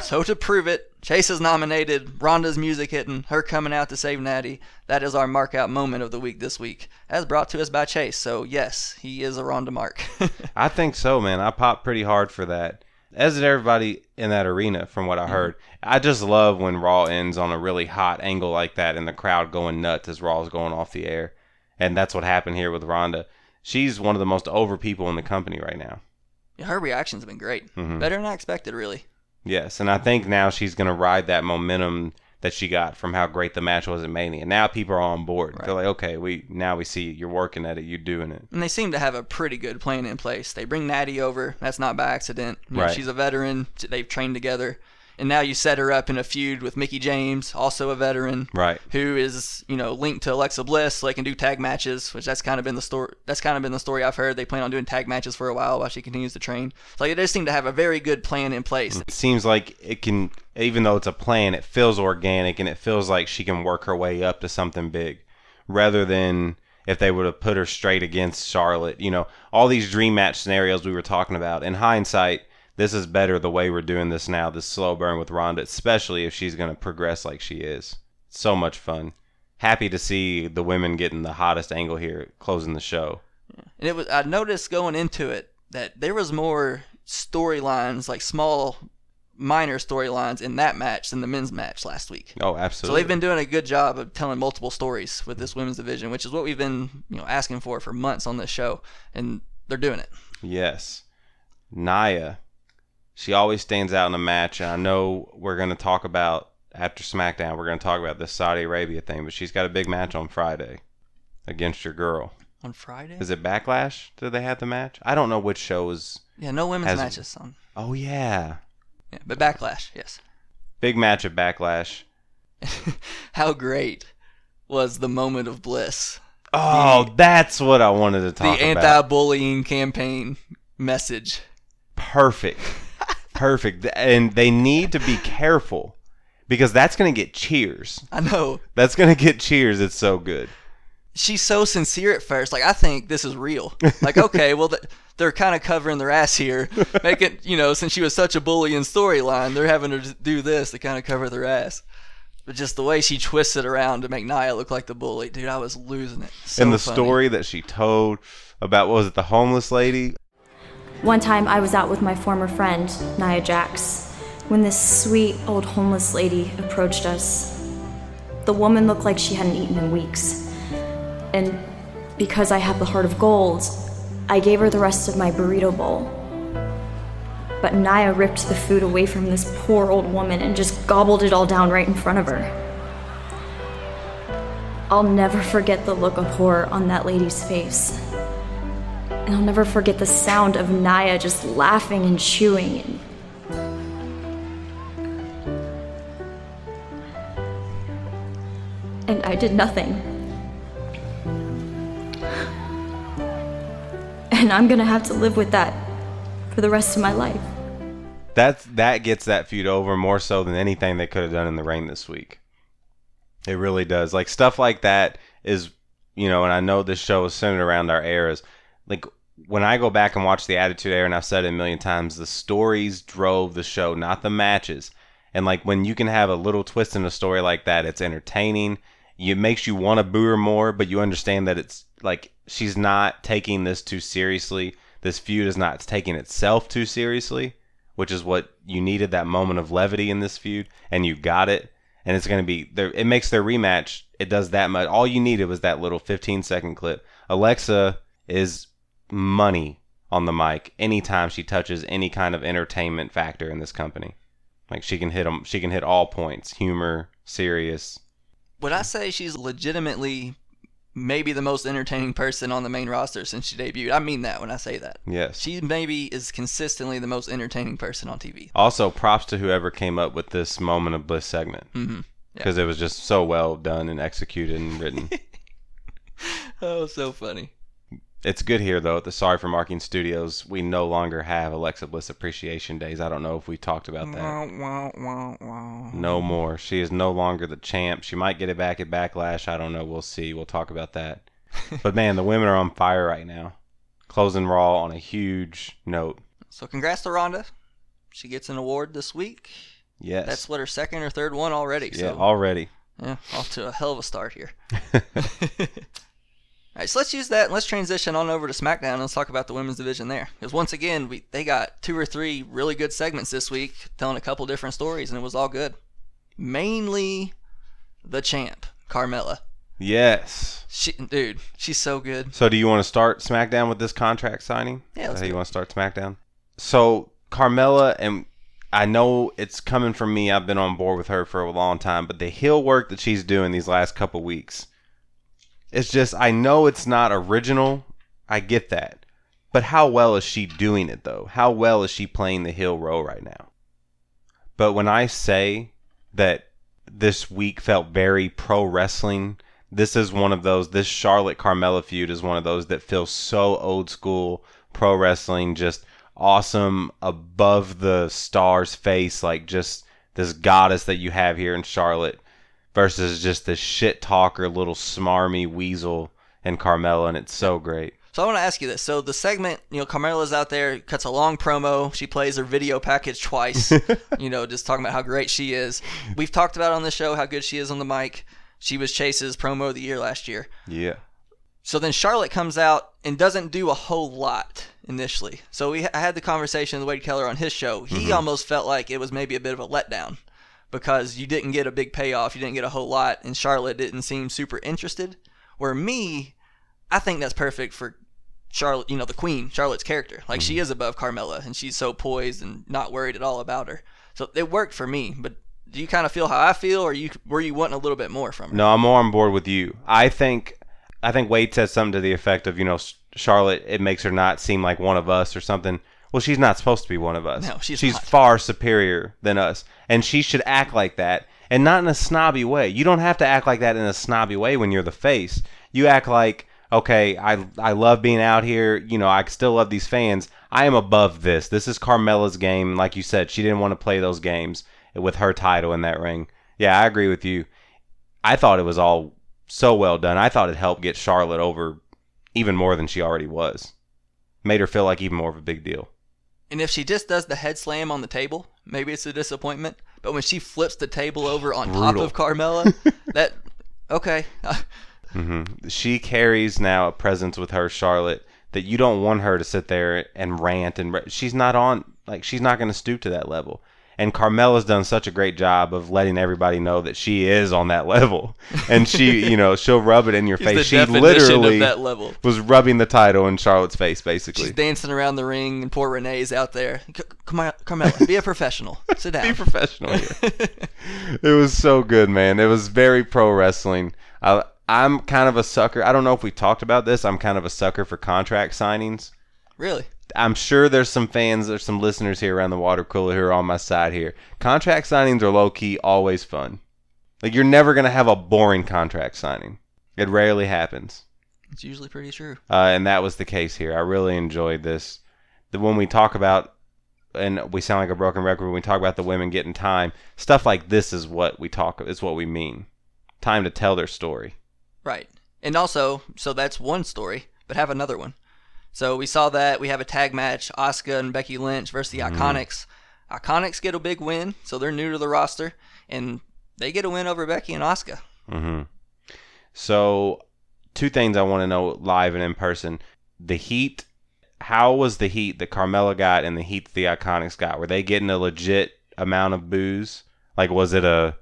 Speaker 2: So to prove it, Chase is nominated Ronda's music hitting, her coming out to save Natty. That is our mark out moment of the week this week, as brought to us by Chase. So yes, he is a Ronda Mark.
Speaker 1: I think so, man. I popped pretty hard for that. As did everybody in that arena, from what I heard. I just love when Raw ends on a really hot angle like that and the crowd going nuts as Raw is going off the air. And that's what happened here with Ronda. She's one of the most over people in the company right now.
Speaker 2: her reaction's been great,
Speaker 1: Mm-hmm.
Speaker 2: better than I expected, really.
Speaker 1: Yes, and I think now she's going to ride that momentum that she got from how great the match was at Mania. And now people are on board. They're like, okay, we now we see you're working at it, you're doing it.
Speaker 2: And they seem to have a pretty good plan in place. They bring Natty over. That's not by accident. You know,
Speaker 1: Right.
Speaker 2: She's a veteran. They've trained together. And now you set her up in a feud with Mickie James, also a veteran,
Speaker 1: Right.
Speaker 2: who is you know linked to Alexa Bliss, so they can do tag matches. Which that's kind of been the story. That's kind of been the story I've heard. They plan on doing tag matches for a while while she continues to train. So like, they just seem to have a very good plan in place.
Speaker 1: It seems like it can, even though it's a plan, it feels organic and it feels like she can work her way up to something big, rather than if they would have put her straight against Charlotte. You know, all these dream match scenarios we were talking about. In hindsight, this is better the way we're doing this now, this slow burn with Ronda, especially if she's going to progress like she is. So much fun. Happy to see the women getting the hottest angle here, closing the show.
Speaker 2: And it was I noticed going into it that there was more storylines, like small, minor storylines in that match than the men's match last week.
Speaker 1: Oh, absolutely.
Speaker 2: So they've been doing a good job of telling multiple stories with this women's division, which is what we've been, you know, asking for for months on this show, and they're doing it.
Speaker 1: Yes. Nia. She always stands out in a match, and I know we're going to talk about after SmackDown, we're going to talk about this Saudi Arabia thing, but she's got a big match on Friday against your girl.
Speaker 2: On Friday?
Speaker 1: Is it Backlash? Did they have the match? I don't know which show is.
Speaker 2: Yeah, no women's
Speaker 1: Has-
Speaker 2: matches on.
Speaker 1: Oh, yeah.
Speaker 2: Yeah, but Backlash, yes.
Speaker 1: Big match at Backlash.
Speaker 2: How great was the moment of bliss?
Speaker 1: Oh, that's what I wanted to talk
Speaker 2: the
Speaker 1: about.
Speaker 2: The anti-bullying campaign message.
Speaker 1: Perfect. Perfect. And they need to be careful because that's going to get cheers.
Speaker 2: I know
Speaker 1: That's going to get cheers. It's so good.
Speaker 2: she's so sincere at first. Like I think this is real. Like okay, well th- they're kind of covering their ass here, making you know since she was such a bully in storyline, they're having to do this to kind of cover their ass. But just the way she twists it around to make Nia look like the bully, dude, I was losing it. So
Speaker 1: and the
Speaker 2: funny.
Speaker 1: story that she told about what was it, the homeless lady?
Speaker 6: One time I was out with my former friend, Nia Jax, when this sweet old homeless lady approached us. The woman looked like she hadn't eaten in weeks. And because I have the heart of gold, I gave her the rest of my burrito bowl. But Nia ripped the food away from this poor old woman and just gobbled it all down right in front of her. I'll never forget the look of horror on that lady's face. And I'll never forget the sound of Nia just laughing and chewing. And, I did nothing. And I'm gonna have to live with that for the rest of my life.
Speaker 1: That's that gets that feud over more so than anything they could have done in the ring this week. It really does. Like stuff like that is, you know, and I know this show is centered around our eras. Like when I go back and watch the Attitude Era, and I've said it a million times, the stories drove the show, not the matches. And like when you can have a little twist in a story like that, it's entertaining. It makes you want to boo her more, but you understand that it's like she's not taking this too seriously. This feud is not taking itself too seriously, which is what you needed that moment of levity in this feud, and you got it. And it's going to be there. It makes their rematch. It does that much. All you needed was that little 15 second clip. Alexa is money on the mic anytime she touches any kind of entertainment factor in this company. Like she can hit them. She can hit all points: humor, serious.
Speaker 2: Would I say she's legitimately maybe the most entertaining person on the main roster since she debuted? I mean that when I say that.
Speaker 1: Yes.
Speaker 2: She maybe is consistently the most entertaining person on TV.
Speaker 1: Also, props to whoever came up with this moment of bliss segment
Speaker 2: Mm-hmm.
Speaker 1: because it was just so well done and executed and written.
Speaker 2: Oh, so funny.
Speaker 1: It's good here though at the Sorry for Marking Studios. We no longer have Alexa Bliss Appreciation Days. I don't know if we talked about that.
Speaker 2: Wow, wow, wow, wow.
Speaker 1: No more. She is no longer the champ. She might get it back at Backlash. I don't know. We'll see. We'll talk about that. but man, the women are on fire right now. Closing Raw on a huge note.
Speaker 2: So congrats to Ronda. She gets an award this week.
Speaker 1: Yes.
Speaker 2: That's what her second or third one already.
Speaker 1: yeah,
Speaker 2: So
Speaker 1: already.
Speaker 2: yeah, off to a hell of a start here. All right, so let's use that. and Let's transition on over to SmackDown and let's talk about the women's division there. Because once again, we they got two or three really good segments this week, telling a couple different stories, and it was all good. Mainly the champ, Carmella.
Speaker 1: Yes.
Speaker 2: She, dude, she's so good.
Speaker 1: So do you want to start SmackDown with this contract signing?
Speaker 2: Yeah, let's
Speaker 1: how you want to start SmackDown? So Carmella and I know it's coming from me. I've been on board with her for a long time, but the heel work that she's doing these last couple weeks, it's just I know it's not original. I get that, but how well is she doing it though? How well is she playing the heel role right now? But when I say that this week felt very pro wrestling, this is one of those. This Charlotte Carmella feud is one of those that feels so old school pro wrestling, just awesome, above the stars face, like just this goddess that you have here in Charlotte, versus just the shit talker, little smarmy weasel and Carmella, and it's so great.
Speaker 2: So I want to ask you this. So the segment, you know, Carmella's out there, cuts a long promo. She plays her video package twice. you know, just talking about how great she is. We've talked about on the show how good she is on the mic. She was Chase's promo of the year last year.
Speaker 1: Yeah.
Speaker 2: So then Charlotte comes out and doesn't do a whole lot initially. So we I had the conversation with Wade Keller on his show. He mm-hmm. almost felt like it was maybe a bit of a letdown because you didn't get a big payoff, you didn't get a whole lot, and Charlotte didn't seem super interested. Where me, I think that's perfect for Charlotte, you know, the queen, Charlotte's character. Like she mm-hmm. is above Carmella and she's so poised and not worried at all about her. So it worked for me, but do you kind of feel how I feel or you were you wanting a little bit more from her?
Speaker 1: No, I'm more on board with you. I think I think Wade said something to the effect of, you know, Charlotte, it makes her not seem like one of us or something. Well, she's not supposed to be one of us.
Speaker 2: No, she's
Speaker 1: she's
Speaker 2: not.
Speaker 1: far superior than us, and she should act like that, and not in a snobby way. You don't have to act like that in a snobby way when you're the face. You act like, okay, I I love being out here. You know, I still love these fans. I am above this. This is Carmella's game. Like you said, she didn't want to play those games with her title in that ring. Yeah, I agree with you. I thought it was all so well done. I thought it helped get Charlotte over even more than she already was. Made her feel like even more of a big deal.
Speaker 2: And if she just does the head slam on the table, maybe it's a disappointment. But when she flips the table over on top of Carmella, that okay.
Speaker 1: hmm She carries now a presence with her, Charlotte, that you don't want her to sit there and rant and ra- she's not on like she's not going to stoop to that level. And Carmella's done such a great job of letting everybody know that she is on that level, and she, you know, she'll rub it in your face.
Speaker 2: the
Speaker 1: She literally
Speaker 2: of that level.
Speaker 1: was rubbing the title in Charlotte's face, basically.
Speaker 2: She's dancing around the ring, and poor Renee's out there. Come on, Carmella, be a professional. Sit down.
Speaker 1: Be professional here. it was so good, man. It was very pro wrestling. I, I'm kind of a sucker. I don't know if we talked about this. I'm kind of a sucker for contract signings.
Speaker 2: really?
Speaker 1: I'm sure there's some fans, there's some listeners here around the water cooler who are on my side here. Contract signings are low key always fun. Like you're never gonna have a boring contract signing. It rarely happens.
Speaker 2: It's usually pretty true.
Speaker 1: uh, and that was the case here. I really enjoyed this. The when we talk about, and we sound like a broken record when we talk about the women getting time. Stuff like this is what we talk. Is what we mean. Time to tell their story.
Speaker 2: Right. And also, so that's one story, but have another one. So we saw that we have a tag match, Asuka and Becky Lynch versus the Iconics. Iconics get a big win, so they're new to the roster, and they get a win over Becky and Asuka.
Speaker 1: hmm So, two things I want to know live and in person: the heat. How was the heat that Carmella got and the heat that the Iconics got? Were they getting a legit amount of booze? Like, was it a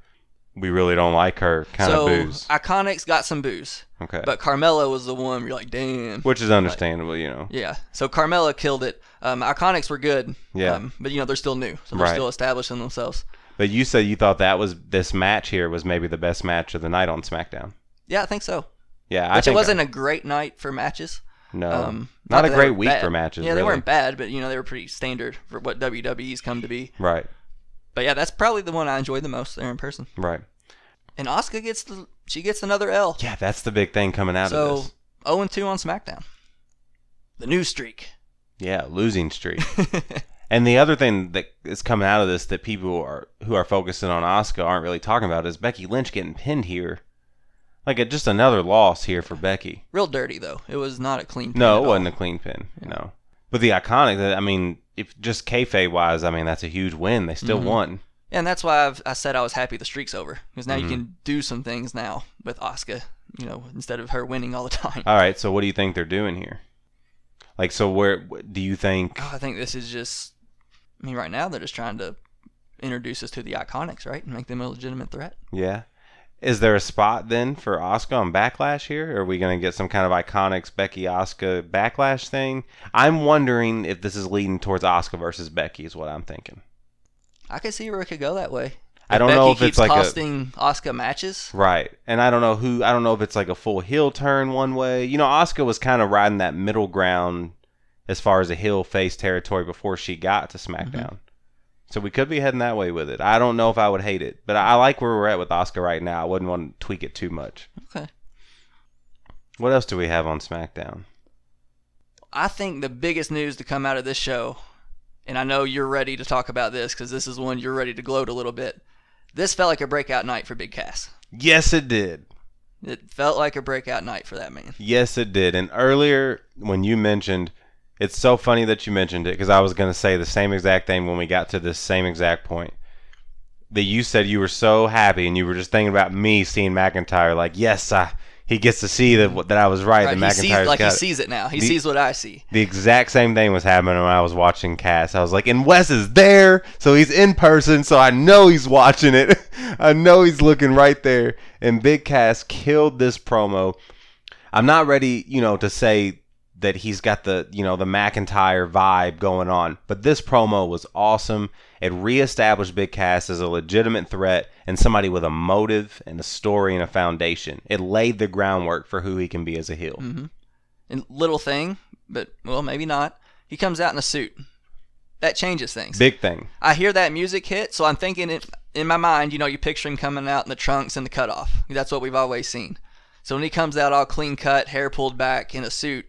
Speaker 1: we really don't like her kind
Speaker 2: so
Speaker 1: of booze?
Speaker 2: Iconics got some booze,
Speaker 1: Okay,
Speaker 2: but Carmella was the one where you're like, damn.
Speaker 1: which is understandable, you know.
Speaker 2: Yeah. So Carmella killed it. Um, Iconics were good.
Speaker 1: Yeah.
Speaker 2: Um, but you know they're still new, so they're
Speaker 1: Right.
Speaker 2: still establishing themselves.
Speaker 1: But you said you thought that was this match here was maybe the best match of the night on SmackDown.
Speaker 2: Yeah, I think so.
Speaker 1: Yeah, I
Speaker 2: Which it wasn't a great night for matches.
Speaker 1: no,
Speaker 2: Um,
Speaker 1: not, a great week
Speaker 2: bad.
Speaker 1: for matches.
Speaker 2: Yeah, they
Speaker 1: really.
Speaker 2: weren't bad, but you know they were pretty standard for what WWE's come to be.
Speaker 1: right,
Speaker 2: But yeah, that's probably the one I enjoyed the most there in person.
Speaker 1: right.
Speaker 2: And Asuka gets the she gets another L.
Speaker 1: Yeah, that's the big thing coming out of
Speaker 2: so
Speaker 1: this.
Speaker 2: 0 and 2 on SmackDown. The new streak.
Speaker 1: Yeah, losing streak. and the other thing that is coming out of this that people are who are focusing on Asuka aren't really talking about is Becky Lynch getting pinned here. Like a, just another loss here for Becky.
Speaker 2: Real dirty though. It was not a clean. pin
Speaker 1: No, it
Speaker 2: all.
Speaker 1: wasn't a clean pin. No, but the iconic. That I mean, if just kayfabe wise, I mean that's a huge win. They still
Speaker 2: Mm-hmm.
Speaker 1: won.
Speaker 2: And that's why I've, I said I was happy the streak's over because now
Speaker 1: Mm-hmm.
Speaker 2: you can do some things now with Asuka. You know, instead of her winning all the time.
Speaker 1: All right, so what do you think they're doing here? Like, so where do you think?
Speaker 2: Oh, I think this is just. I mean, right now they're just trying to introduce us to the Iconics, right, and make them a legitimate threat.
Speaker 1: Yeah, is there a spot then for Asuka on Backlash here? Are we gonna get some kind of Iconics Becky Asuka Backlash thing? I'm wondering if this is leading towards Asuka versus Becky. Is what I'm thinking.
Speaker 2: I could see where it could go that way.
Speaker 1: I don't
Speaker 2: Becky
Speaker 1: know if
Speaker 2: keeps
Speaker 1: it's like a
Speaker 2: costing Asuka matches.
Speaker 1: right, and I don't know who. I don't know if it's like a full heel turn one way. You know, Asuka was kind of riding that middle ground as far as a heel face territory before she got to mm-hmm. SmackDown. So we could be heading that way with it. I don't know if I would hate it, but I like where we're at with Asuka right now. I wouldn't want to tweak it too much.
Speaker 2: Okay.
Speaker 1: What else do we have on SmackDown?
Speaker 2: I think the biggest news to come out of this show, and I know you're ready to talk about this because this is one you're ready to gloat a little bit. This felt like a breakout night for Big Cass.
Speaker 1: Yes, it did.
Speaker 2: It felt like a breakout night for that man.
Speaker 1: Yes, it did. And earlier, when you mentioned, it's so funny that you mentioned it because I was going to say the same exact thing when we got to this same exact point. That you said you were so happy and you were just thinking about me seeing McIntyre. Like, yes, I, he gets to see that that I was right.
Speaker 2: Right,
Speaker 1: that
Speaker 2: he sees,
Speaker 1: McIntyre's
Speaker 2: like he
Speaker 1: got it.
Speaker 2: sees it now. He
Speaker 1: The-
Speaker 2: sees what I see.
Speaker 1: The exact same thing was happening when I was watching Cass. I was like, and Wes is there, so he's in person, so I know he's watching it. I know he's looking right there. And Big Cass killed this promo. I'm not ready, you know, to say that he's got the, you know, the McIntyre vibe going on, but this promo was awesome. It reestablished Big Cass as a legitimate threat and somebody with a motive and a story and a foundation. It laid the groundwork for who he can be as a heel. Mm-hmm.
Speaker 2: And little thing, but well, maybe not. He comes out in a suit. That changes things.
Speaker 1: Big thing.
Speaker 2: I hear that music hit, so I'm thinking it, in my mind, you know, you picture him coming out in the trunks and the cutoff. That's what we've always seen. So when he comes out all clean cut, hair pulled back in a suit,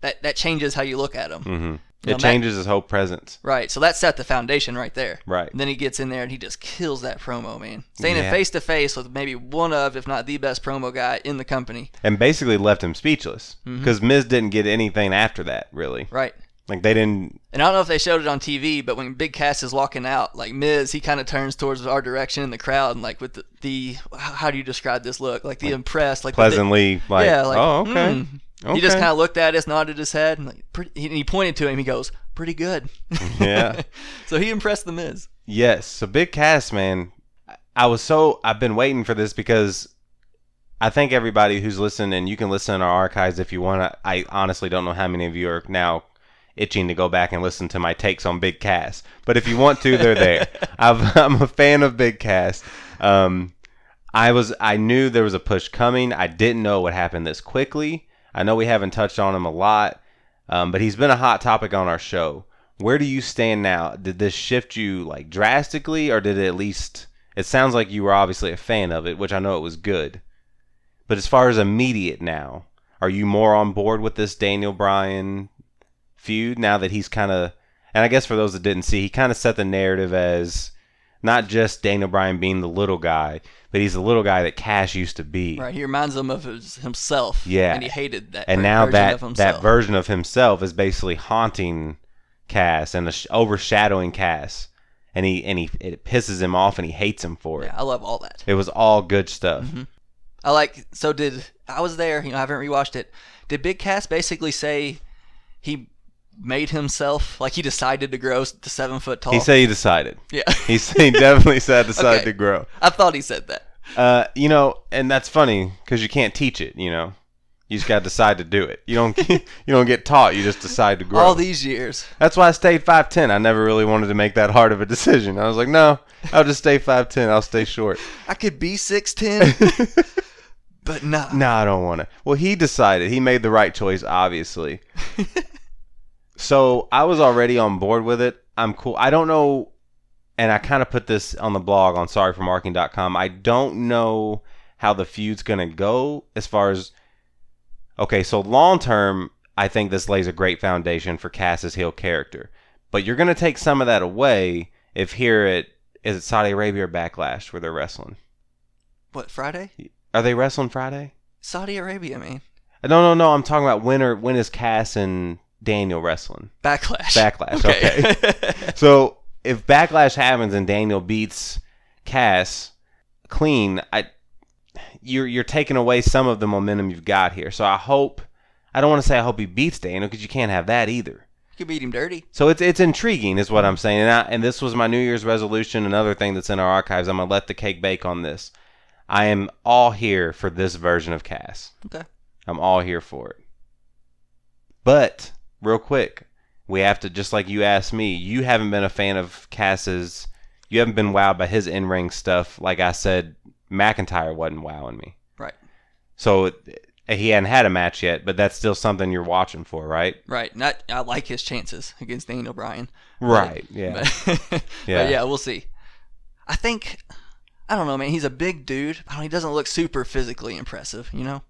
Speaker 2: that that changes how you look at him.
Speaker 1: hmm
Speaker 2: You
Speaker 1: It
Speaker 2: know, Mac-
Speaker 1: changes his whole presence.
Speaker 2: Right, so that set the foundation right there.
Speaker 1: Right.
Speaker 2: And then he gets in there and he just kills that promo, man. Standing face to face with maybe one of, if not the best promo guy in the company.
Speaker 1: And basically left him speechless
Speaker 2: Mm-hmm.
Speaker 1: because Miz didn't get anything after that, really.
Speaker 2: Right.
Speaker 1: Like they didn't.
Speaker 2: And I don't know if they showed it on TV, but when Big Cass is walking out, like Miz, he kind of turns towards our direction in the crowd, and like with the, the how do you describe this look? Like the impressed, like with the-
Speaker 1: pleasantly like,
Speaker 2: yeah, like
Speaker 1: oh okay,
Speaker 2: mm. He just kind of looked at us, nodded his head, and like pretty, he, and he pointed to him. He goes, "Pretty good."
Speaker 1: Yeah.
Speaker 2: so he impressed the Miz.
Speaker 1: Yes, so big Cass, man. I was so I've been waiting for this because I think everybody who's listening, and you can listen in our archives if you want. I honestly don't know how many of you are now itching to go back and listen to my takes on Big Cass, but if you want to, they're there. I've, I'm a fan of Big Cass. Um, I was I knew there was a push coming. I didn't know it would happen this quickly. I know we haven't touched on him a lot, um, but he's been a hot topic on our show. Where do you stand now? Did this shift you like drastically, or did it at least? It sounds like you were obviously a fan of it, which I know it was good. But as far as immediate now, are you more on board with this Daniel Bryan feud now that he's kind of? And I guess for those that didn't see, he kind of set the narrative as not just Daniel Bryan being the little guy, but he's the little guy that Cass used to be.
Speaker 2: Right. He reminds him of his, himself.
Speaker 1: Yeah.
Speaker 2: And he hated that.
Speaker 1: and now
Speaker 2: version
Speaker 1: that
Speaker 2: of himself.
Speaker 1: that version of himself is basically haunting Cass and overshadowing Cass, and he and he it pisses him off and he hates him for it.
Speaker 2: Yeah, I love all that.
Speaker 1: It was all good stuff. Mm-hmm.
Speaker 2: I like. So did I was there? You know, I haven't rewatched it. Did Big Cass basically say he made himself like he decided to grow to seven foot tall?
Speaker 1: He said he decided.
Speaker 2: Yeah.
Speaker 1: He, he definitely said decided
Speaker 2: Okay.
Speaker 1: to grow.
Speaker 2: I thought he said that.
Speaker 1: Uh, you know, and that's funny because you can't teach it. You know, you just gotta decide to do it. You don't you don't get taught. You just decide to grow.
Speaker 2: All these years.
Speaker 1: That's why I stayed five ten. I never really wanted to make that hard of a decision. I was like, no, I'll just stay five ten. I'll stay short.
Speaker 2: I could be six ten, but nah.
Speaker 1: No, I don't want to. Well, he decided. He made the right choice, obviously. So I was already on board with it. I'm cool. I don't know, and I kind of put this on the blog on sorryformarking.com. I don't know how the feud's going to go as far as. Okay, so long term, I think this lays a great foundation for Cass's heel character. But you're going to take some of that away if here at. Is it Saudi Arabia or Backlash where they're wrestling?
Speaker 2: What Friday?
Speaker 1: Are they wrestling Friday?
Speaker 2: Saudi Arabia, man.
Speaker 1: No, no, no. I'm talking about when are when is Cass and Daniel wrestling?
Speaker 2: Backlash.
Speaker 1: Backlash. Okay. so if Backlash happens and Daniel beats Cass clean, I you're you're taking away some of the momentum you've got here. So I hope I don't want to say I hope he beats Daniel because you can't have that either.
Speaker 2: you could beat him dirty.
Speaker 1: So it's it's intriguing, is what I'm saying. And, I, and this was my New Year's resolution. Another thing that's in our archives. I'm gonna let the cake bake on this. I am all here for this version of Cass.
Speaker 2: Okay.
Speaker 1: I'm all here for it. But real quick, we have to just like you asked me. You haven't been a fan of Cass's. You haven't been wowed by his in ring stuff. Like I said, McIntyre wasn't wowing me.
Speaker 2: Right.
Speaker 1: So eh, he hadn't had a match yet, but that's still something you're watching for, right?
Speaker 2: Right. Not. I like his chances against Daniel Bryan.
Speaker 1: Right. Yeah.
Speaker 2: But,
Speaker 1: Yeah.
Speaker 2: yeah. we'll see. I think I don't know, man. He's a big dude. He doesn't look super physically impressive, you know,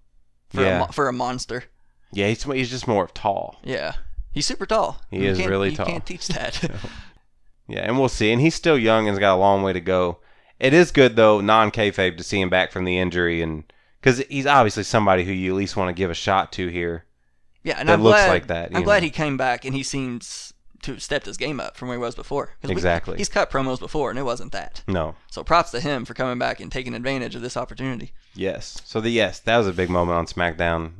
Speaker 2: for
Speaker 1: Yeah.
Speaker 2: a, for a monster.
Speaker 1: Yeah. He's he's just more of tall.
Speaker 2: Yeah, he's super tall.
Speaker 1: He
Speaker 2: You
Speaker 1: is really
Speaker 2: you
Speaker 1: tall.
Speaker 2: can't teach that.
Speaker 1: Yeah, and we'll see. And he's still young and's got a long way to go. It is good though, non kayfabe, to see him back from the injury, and because he's obviously somebody who you at least want to give a shot to here.
Speaker 2: yeah, and I'm
Speaker 1: looks
Speaker 2: glad,
Speaker 1: like that,
Speaker 2: I'm
Speaker 1: you
Speaker 2: glad he came back and he seems to have stepped his game up from where he was before. 'Cause we-
Speaker 1: Exactly.
Speaker 2: he's cut promos before, and it wasn't that.
Speaker 1: No.
Speaker 2: So props to him for coming back and taking advantage of this opportunity.
Speaker 1: Yes. So the yes, that was a big moment on SmackDown.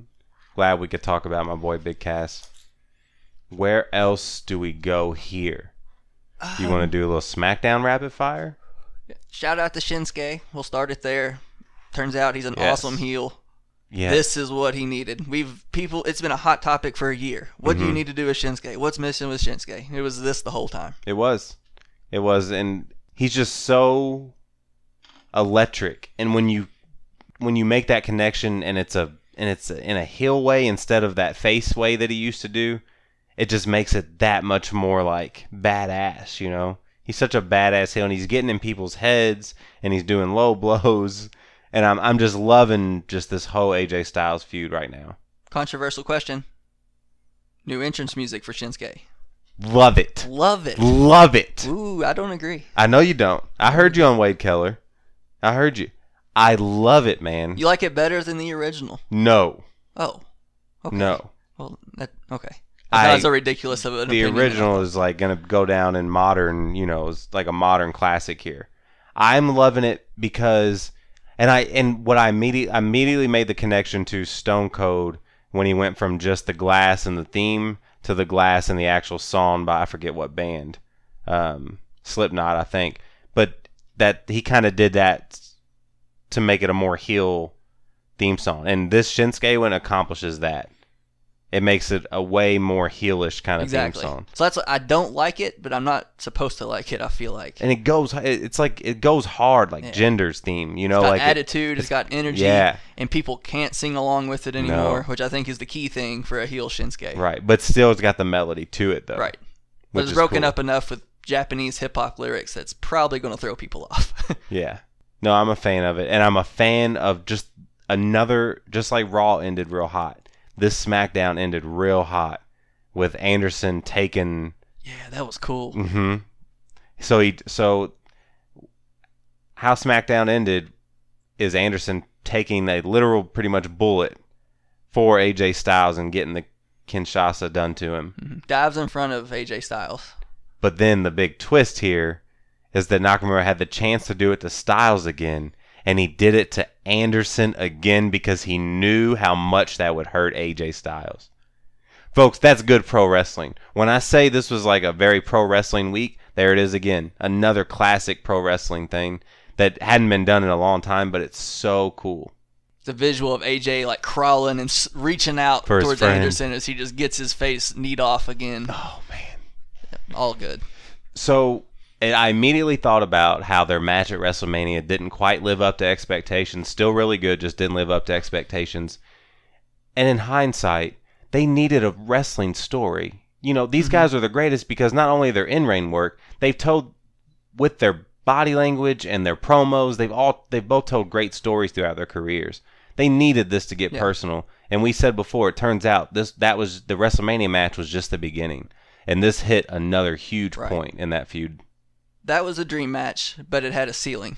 Speaker 1: Glad we could talk about my boy Big Cass. Where else do we go here? You want to do a little SmackDown rapid fire?
Speaker 2: Shout out to Shinsuke. We'll start it there. Turns out he's an
Speaker 1: Yes.
Speaker 2: awesome heel.
Speaker 1: Yes.
Speaker 2: This is what he needed. We've people. It's been a hot topic for a year. What
Speaker 1: Mm-hmm.
Speaker 2: do you need to do with Shinsuke? What's missing with Shinsuke? It was this the whole time.
Speaker 1: It was. It was and he's just so electric and when you when you make that connection and it's a and it's in a heel way instead of that face way that he used to do, it just makes it that much more like badass, you know? He's such a badass heel and he's getting in people's heads and he's doing low blows and I'm I'm just loving just this whole AJ Styles feud right now.
Speaker 2: Controversial question. New entrance music for Shinsuke.
Speaker 1: Love it.
Speaker 2: Love it.
Speaker 1: Love it.
Speaker 2: Ooh, I don't agree.
Speaker 1: I know you don't. I heard you on Wade Keller. I heard you. I love it, man.
Speaker 2: You like it better than the original?
Speaker 1: no.
Speaker 2: Oh. Okay.
Speaker 1: No.
Speaker 2: Well, that okay. That's a ridiculous of an
Speaker 1: the
Speaker 2: opinion.
Speaker 1: original is like gonna go down in modern, you know, it's like a modern classic here. I'm loving it because, and I and what I immediately immediately made the connection to Stone Cold when he went from just the glass and the theme to the glass and the actual song by I forget what band, um, Slipknot I think, but that he kind of did that to make it a more heel theme song, and this Shinsuke one accomplishes that. It makes it a way more heelish kind of
Speaker 2: Exactly.
Speaker 1: theme song.
Speaker 2: So that's I don't like it, but I'm not supposed to like it. I feel like
Speaker 1: and it goes it's like it goes hard like
Speaker 2: Yeah.
Speaker 1: Jinder's theme you know
Speaker 2: it's got
Speaker 1: like
Speaker 2: attitude, it's got energy,
Speaker 1: yeah.
Speaker 2: and people can't sing along with it anymore, which I think is the key thing for a heel Shinsuke.
Speaker 1: right but still it's got the melody to it though
Speaker 2: Right. But
Speaker 1: which
Speaker 2: it's broken
Speaker 1: cool.
Speaker 2: up enough with Japanese hip hop lyrics that's probably going to throw people off.
Speaker 1: yeah no i'm a fan of it and i'm a fan of just another just like raw ended real hot this smackdown ended real hot with anderson taking
Speaker 2: yeah, that was cool.
Speaker 1: Mm-hmm. so he so how smackdown ended is anderson taking a literal pretty much bullet for aj styles and getting the kinshasa done to him
Speaker 2: Dives in front of AJ Styles.
Speaker 1: But then the big twist here is that Nakamura had the chance to do it to Styles again, and he did it to Anderson again because he knew how much that would hurt AJ Styles. Folks, that's good pro wrestling. When I say this was like a very pro wrestling week, there it is again. Another classic pro wrestling thing that hadn't been done in a long time, but it's so cool.
Speaker 2: The visual of AJ like crawling and reaching out
Speaker 1: For
Speaker 2: towards. Anderson as he just gets his face kneed off again.
Speaker 1: Oh, man.
Speaker 2: All good.
Speaker 1: So and I immediately thought about how their match at WrestleMania didn't quite live up to expectations. Still really good, just didn't live up to expectations. And in hindsight, they needed a wrestling story. You know, these mm-hmm. guys are the greatest because not only their in-ring work, they've told with their body language and their promos, they've all they've both told great stories throughout their careers. They needed this to get
Speaker 2: Yeah.
Speaker 1: personal. And we said before, it turns out this that was the WrestleMania match was just the beginning. And this hit another huge
Speaker 2: Right.
Speaker 1: point in that feud.
Speaker 2: That was a dream match, but it had a ceiling.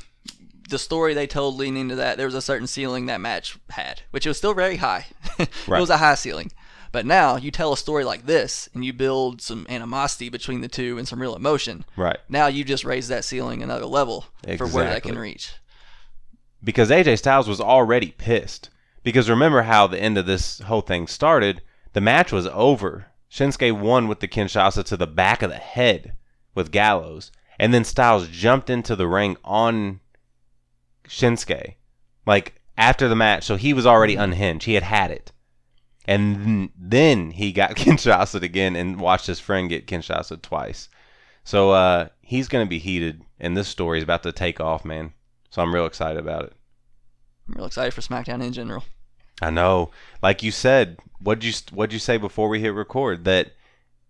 Speaker 2: The story they told leading into that, there was a certain ceiling that match had, which was still very high.
Speaker 1: right.
Speaker 2: it was a high ceiling. But now you tell a story like this and you build some animosity between the two and some real emotion.
Speaker 1: Right.
Speaker 2: Now you just raise that ceiling another level for where that can reach.
Speaker 1: because AJ Styles was already pissed. Because remember how the end of this whole thing started? The match was over. Shinsuke won with the Kinshasa to the back of the head with Gallows. And then Styles jumped into the ring on Shinsuke. Like after the match. So he was already unhinged. He had had it. And then he got Kinshasa again and watched his friend get Kinshasa twice. So uh, he's going to be heated. And this story is about to take off, man. So I'm real excited about it.
Speaker 2: I'm real excited for SmackDown in general.
Speaker 1: I know. Like you said, what'd you what'd you say before we hit record that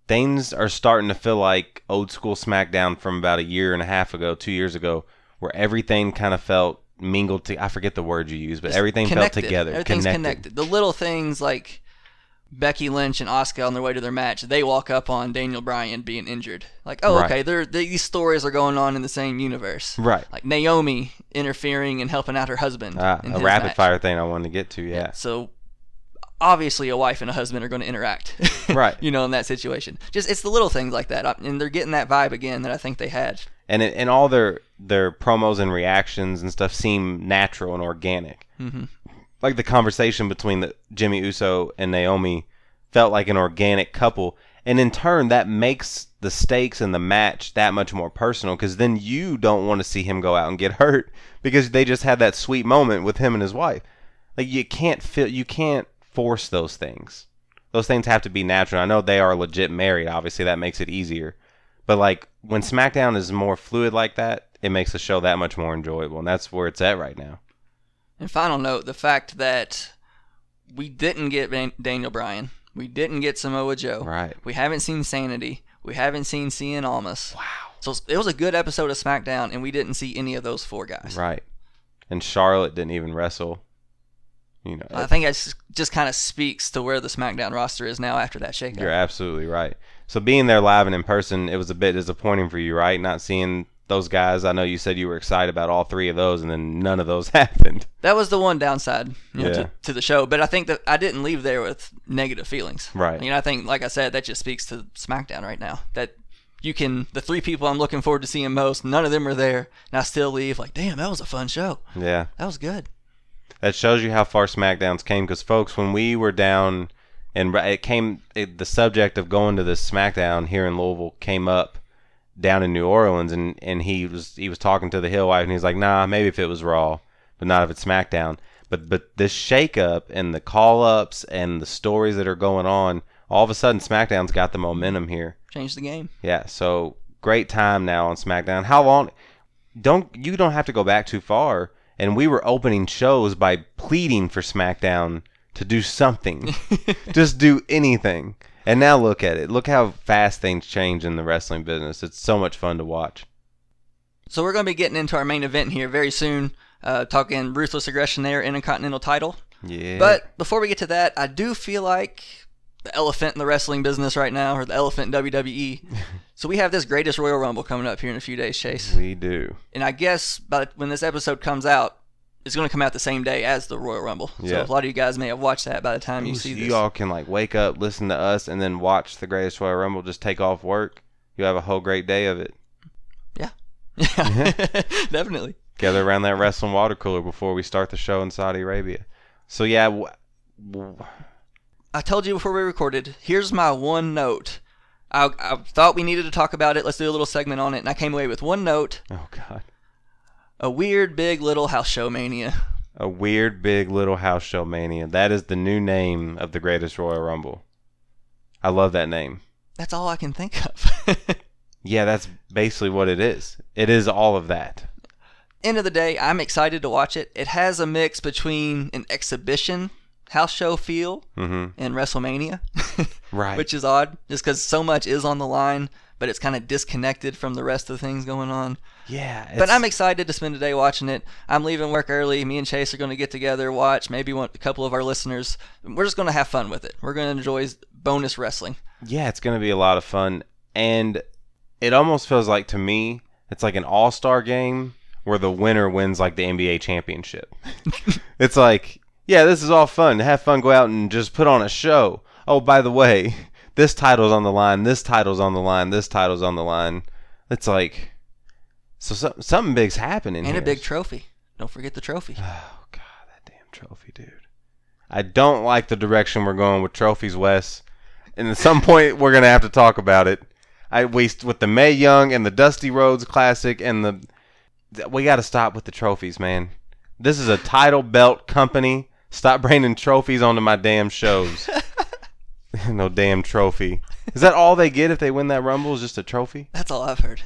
Speaker 1: things are starting to feel like old school SmackDown from about a year and a half ago, two years ago, where everything kind of felt mingled to. I forget the word you used, but
Speaker 2: Just
Speaker 1: everything
Speaker 2: connected.
Speaker 1: felt together,
Speaker 2: Everything's
Speaker 1: connected.
Speaker 2: connected. The little things like Becky Lynch and Asuka on their way to their match, they walk up on Daniel Bryan being injured. Like, oh,
Speaker 1: Right.
Speaker 2: okay, they're, they, these stories are going on in the same universe.
Speaker 1: Right.
Speaker 2: Like Naomi interfering and helping out her husband.
Speaker 1: Ah, a rapid
Speaker 2: match.
Speaker 1: fire thing I wanted to get to. Yeah.
Speaker 2: So obviously, a wife and a husband are going to interact.
Speaker 1: Right.
Speaker 2: you know, in that situation. Just it's the little things like that, and they're getting that vibe again that I think they had.
Speaker 1: and it, and all their their promos and reactions and stuff seem natural and organic. Mm-hmm. Like the conversation between the Jimmy Uso and Naomi felt like an organic couple, and in turn that makes the stakes in the match that much more personal because then you don't want to see him go out and get hurt because they just had that sweet moment with him and his wife. Like you can't feel you can't force those things. Those things have to be natural. I know they are legit married. Obviously, that makes it easier. But like when SmackDown is more fluid like that, it makes the show that much more enjoyable, and that's where it's at right now.
Speaker 2: And final note: the fact that we didn't get Daniel Bryan, we didn't get Samoa Joe,
Speaker 1: Right.
Speaker 2: We haven't seen Sanity, we haven't seen Cien Almas. Wow. So it was a good episode of SmackDown, and we didn't see any of those four guys.
Speaker 1: Right. And Charlotte didn't even wrestle. You know,
Speaker 2: I think it just kind of speaks to where the SmackDown roster is now after that shakeup.
Speaker 1: you're absolutely right. So being there live and in person, it was a bit disappointing for you, right? Not seeing those guys. I know you said you were excited about all three of those, and then none of those happened.
Speaker 2: That was the one downside you know,
Speaker 1: Yeah.
Speaker 2: to, to the show. But I think that I didn't leave there with negative feelings.
Speaker 1: Right.
Speaker 2: You know, I think, like I said, that just speaks to SmackDown right now. That you can, the three people I'm looking forward to seeing most, none of them are there, and I still leave like, damn, that was a fun show.
Speaker 1: Yeah.
Speaker 2: That was good.
Speaker 1: That shows you how far SmackDowns came. Because folks, when we were down, and it came, it, the subject of going to this SmackDown here in Louisville came up down in New Orleans, and and he was he was talking to the Hill wife, and he's like, nah, maybe if it was Raw, but not if it's SmackDown. But but this shakeup and the call ups and the stories that are going on, all of a sudden SmackDown's got the momentum here.
Speaker 2: Changed the game.
Speaker 1: Yeah, so great time now on SmackDown. How long? Don't you don't have to go back too far. And we were opening shows by pleading for SmackDown to do something, just do anything. And now look at it. Look how fast things change in the wrestling business. It's so much fun to watch.
Speaker 2: So we're going to be getting into our main event here very soon, uh, talking ruthless aggression there, Intercontinental title.
Speaker 1: Yeah.
Speaker 2: But before we get to that, I do feel like the elephant in the wrestling business right now, or the elephant in WWE. so we have this greatest Royal Rumble coming up here in a few days, Chase.
Speaker 1: we do.
Speaker 2: And I guess by when this episode comes out, it's going to come out the same day as the Royal Rumble. So
Speaker 1: Yeah.
Speaker 2: a lot of you guys may have watched that by the time you see
Speaker 1: so
Speaker 2: this.
Speaker 1: you all can like wake up, listen to us, and then watch the Greatest Royal Rumble. Just take off work. You have a whole great day of it.
Speaker 2: yeah, yeah, definitely.
Speaker 1: gather around that wrestling water cooler before we start the show in Saudi Arabia. So yeah, w- w-
Speaker 2: I told you before we recorded. Here's my one note. I, I thought we needed to talk about it. Let's do a little segment on it, and I came away with one note:
Speaker 1: oh god,
Speaker 2: a weird, big, little house show mania.
Speaker 1: a weird big little house show mania. That is the new name of the Greatest Royal Rumble. I love that name.
Speaker 2: That's all I can think of.
Speaker 1: Yeah, that's basically what it is. It is all of that.
Speaker 2: End of the day, I'm excited to watch it. It has a mix between an exhibition house show feel
Speaker 1: Mhm.
Speaker 2: and WrestleMania,
Speaker 1: Right.
Speaker 2: which is odd, just because so much is on the line, but it's kind of disconnected from the rest of the things going on.
Speaker 1: Yeah,
Speaker 2: But I'm excited to spend a day watching it. I'm leaving work early. Me and Chase are going to get together, watch. Maybe one, a couple of our listeners. We're just going to have fun with it. We're going to enjoy bonus wrestling.
Speaker 1: Yeah, it's going to be a lot of fun. And it almost feels like to me, it's like an all star game where the winner wins like the NBA championship. it's like, yeah, this is all fun. Have fun, go out and just put on a show. Oh, by the way, this title's on the line, this title's on the line, this title's on the line. It's like, so, so something big's happening
Speaker 2: And
Speaker 1: here.
Speaker 2: a big trophy. Don't forget the trophy.
Speaker 1: Oh god, that damn trophy, dude. I don't like the direction we're going with trophies, Wes. And at some point, we're gonna have to talk about it. I we with the Mae Young and the Dusty Rhodes Classic and the we got to stop with the trophies, man. This is a title belt company. Stop bringing trophies onto my damn shows. no damn trophy. Is that all they get if they win that Rumble? Is just a trophy?
Speaker 2: That's all I've heard.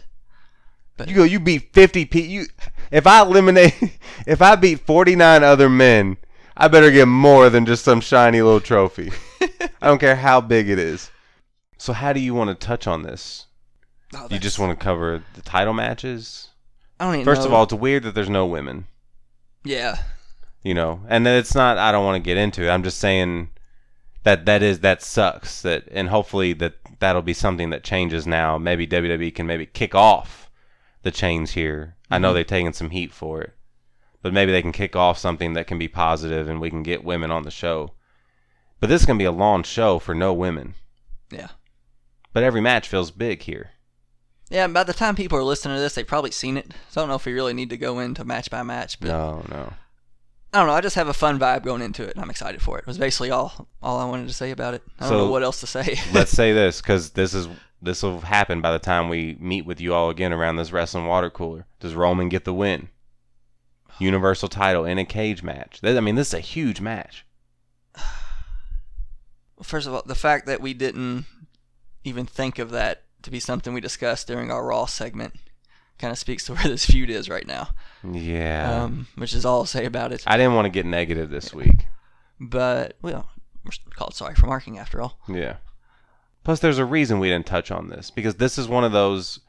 Speaker 1: You go. You beat fifty pe You, if I eliminate, if I beat forty nine other men, I better get more than just some shiny little trophy. I don't care how big it is. So how do you want to touch on this?
Speaker 2: Oh,
Speaker 1: You just want to cover the title matches?
Speaker 2: I don't even
Speaker 1: First of all, it's weird that there's no women.
Speaker 2: yeah.
Speaker 1: You know, and it's not. I don't want to get into it. I'm just saying that that is that sucks. That and hopefully that that'll be something that changes now. Maybe WWE can maybe kick off the chains here. I know mm-hmm. they've taken some heat for it, but maybe they can kick off something that can be positive and we can get women on the show. But this is gonna be a long show for no women.
Speaker 2: Yeah.
Speaker 1: But every match feels big here.
Speaker 2: Yeah, by the time people are listening to this, they've probably seen it. So I don't know if we really need to go into match by match, but
Speaker 1: No, no.
Speaker 2: I don't know. I just have a fun vibe going into it, and I'm excited for it. It was basically all all I wanted to say about it. I don't
Speaker 1: So,
Speaker 2: know what else to say.
Speaker 1: let's say this because this is this will happen by the time we meet with you all again around this wrestling water cooler. Does Roman get the win? Universal title in a cage match. I mean, this is a huge match.
Speaker 2: First of all, the fact that we didn't even think of that to be something we discussed during our Raw segment kind of speaks to where this feud is right now.
Speaker 1: Yeah.
Speaker 2: Um, which is all I'll say about it.
Speaker 1: I didn't want to get negative this week.
Speaker 2: But well, we're called sorry for marking after all.
Speaker 1: Yeah. Plus, there's a reason we didn't touch on this because this is one of those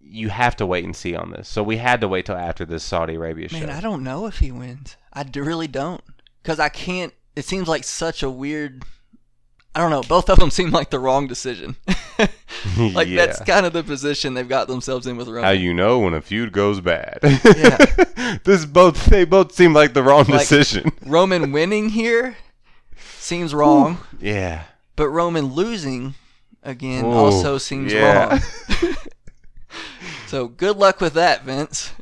Speaker 1: you have to wait and see on this. So we had to wait till after this Saudi Arabia show.
Speaker 2: Man, I don't know if he wins. I really don't. because I can't. It seems like such a weird. I don't know. Both of them seem like the wrong decision. like
Speaker 1: Yeah.
Speaker 2: that's kind of the position they've got themselves in with Roman.
Speaker 1: How you know when a feud goes bad?
Speaker 2: Yeah.
Speaker 1: this both they both seem like the wrong
Speaker 2: Like-
Speaker 1: decision.
Speaker 2: Roman winning here seems wrong,
Speaker 1: Yeah.
Speaker 2: but Roman losing again
Speaker 1: Ooh,
Speaker 2: also seems
Speaker 1: yeah.
Speaker 2: wrong. so good luck with that, Vince.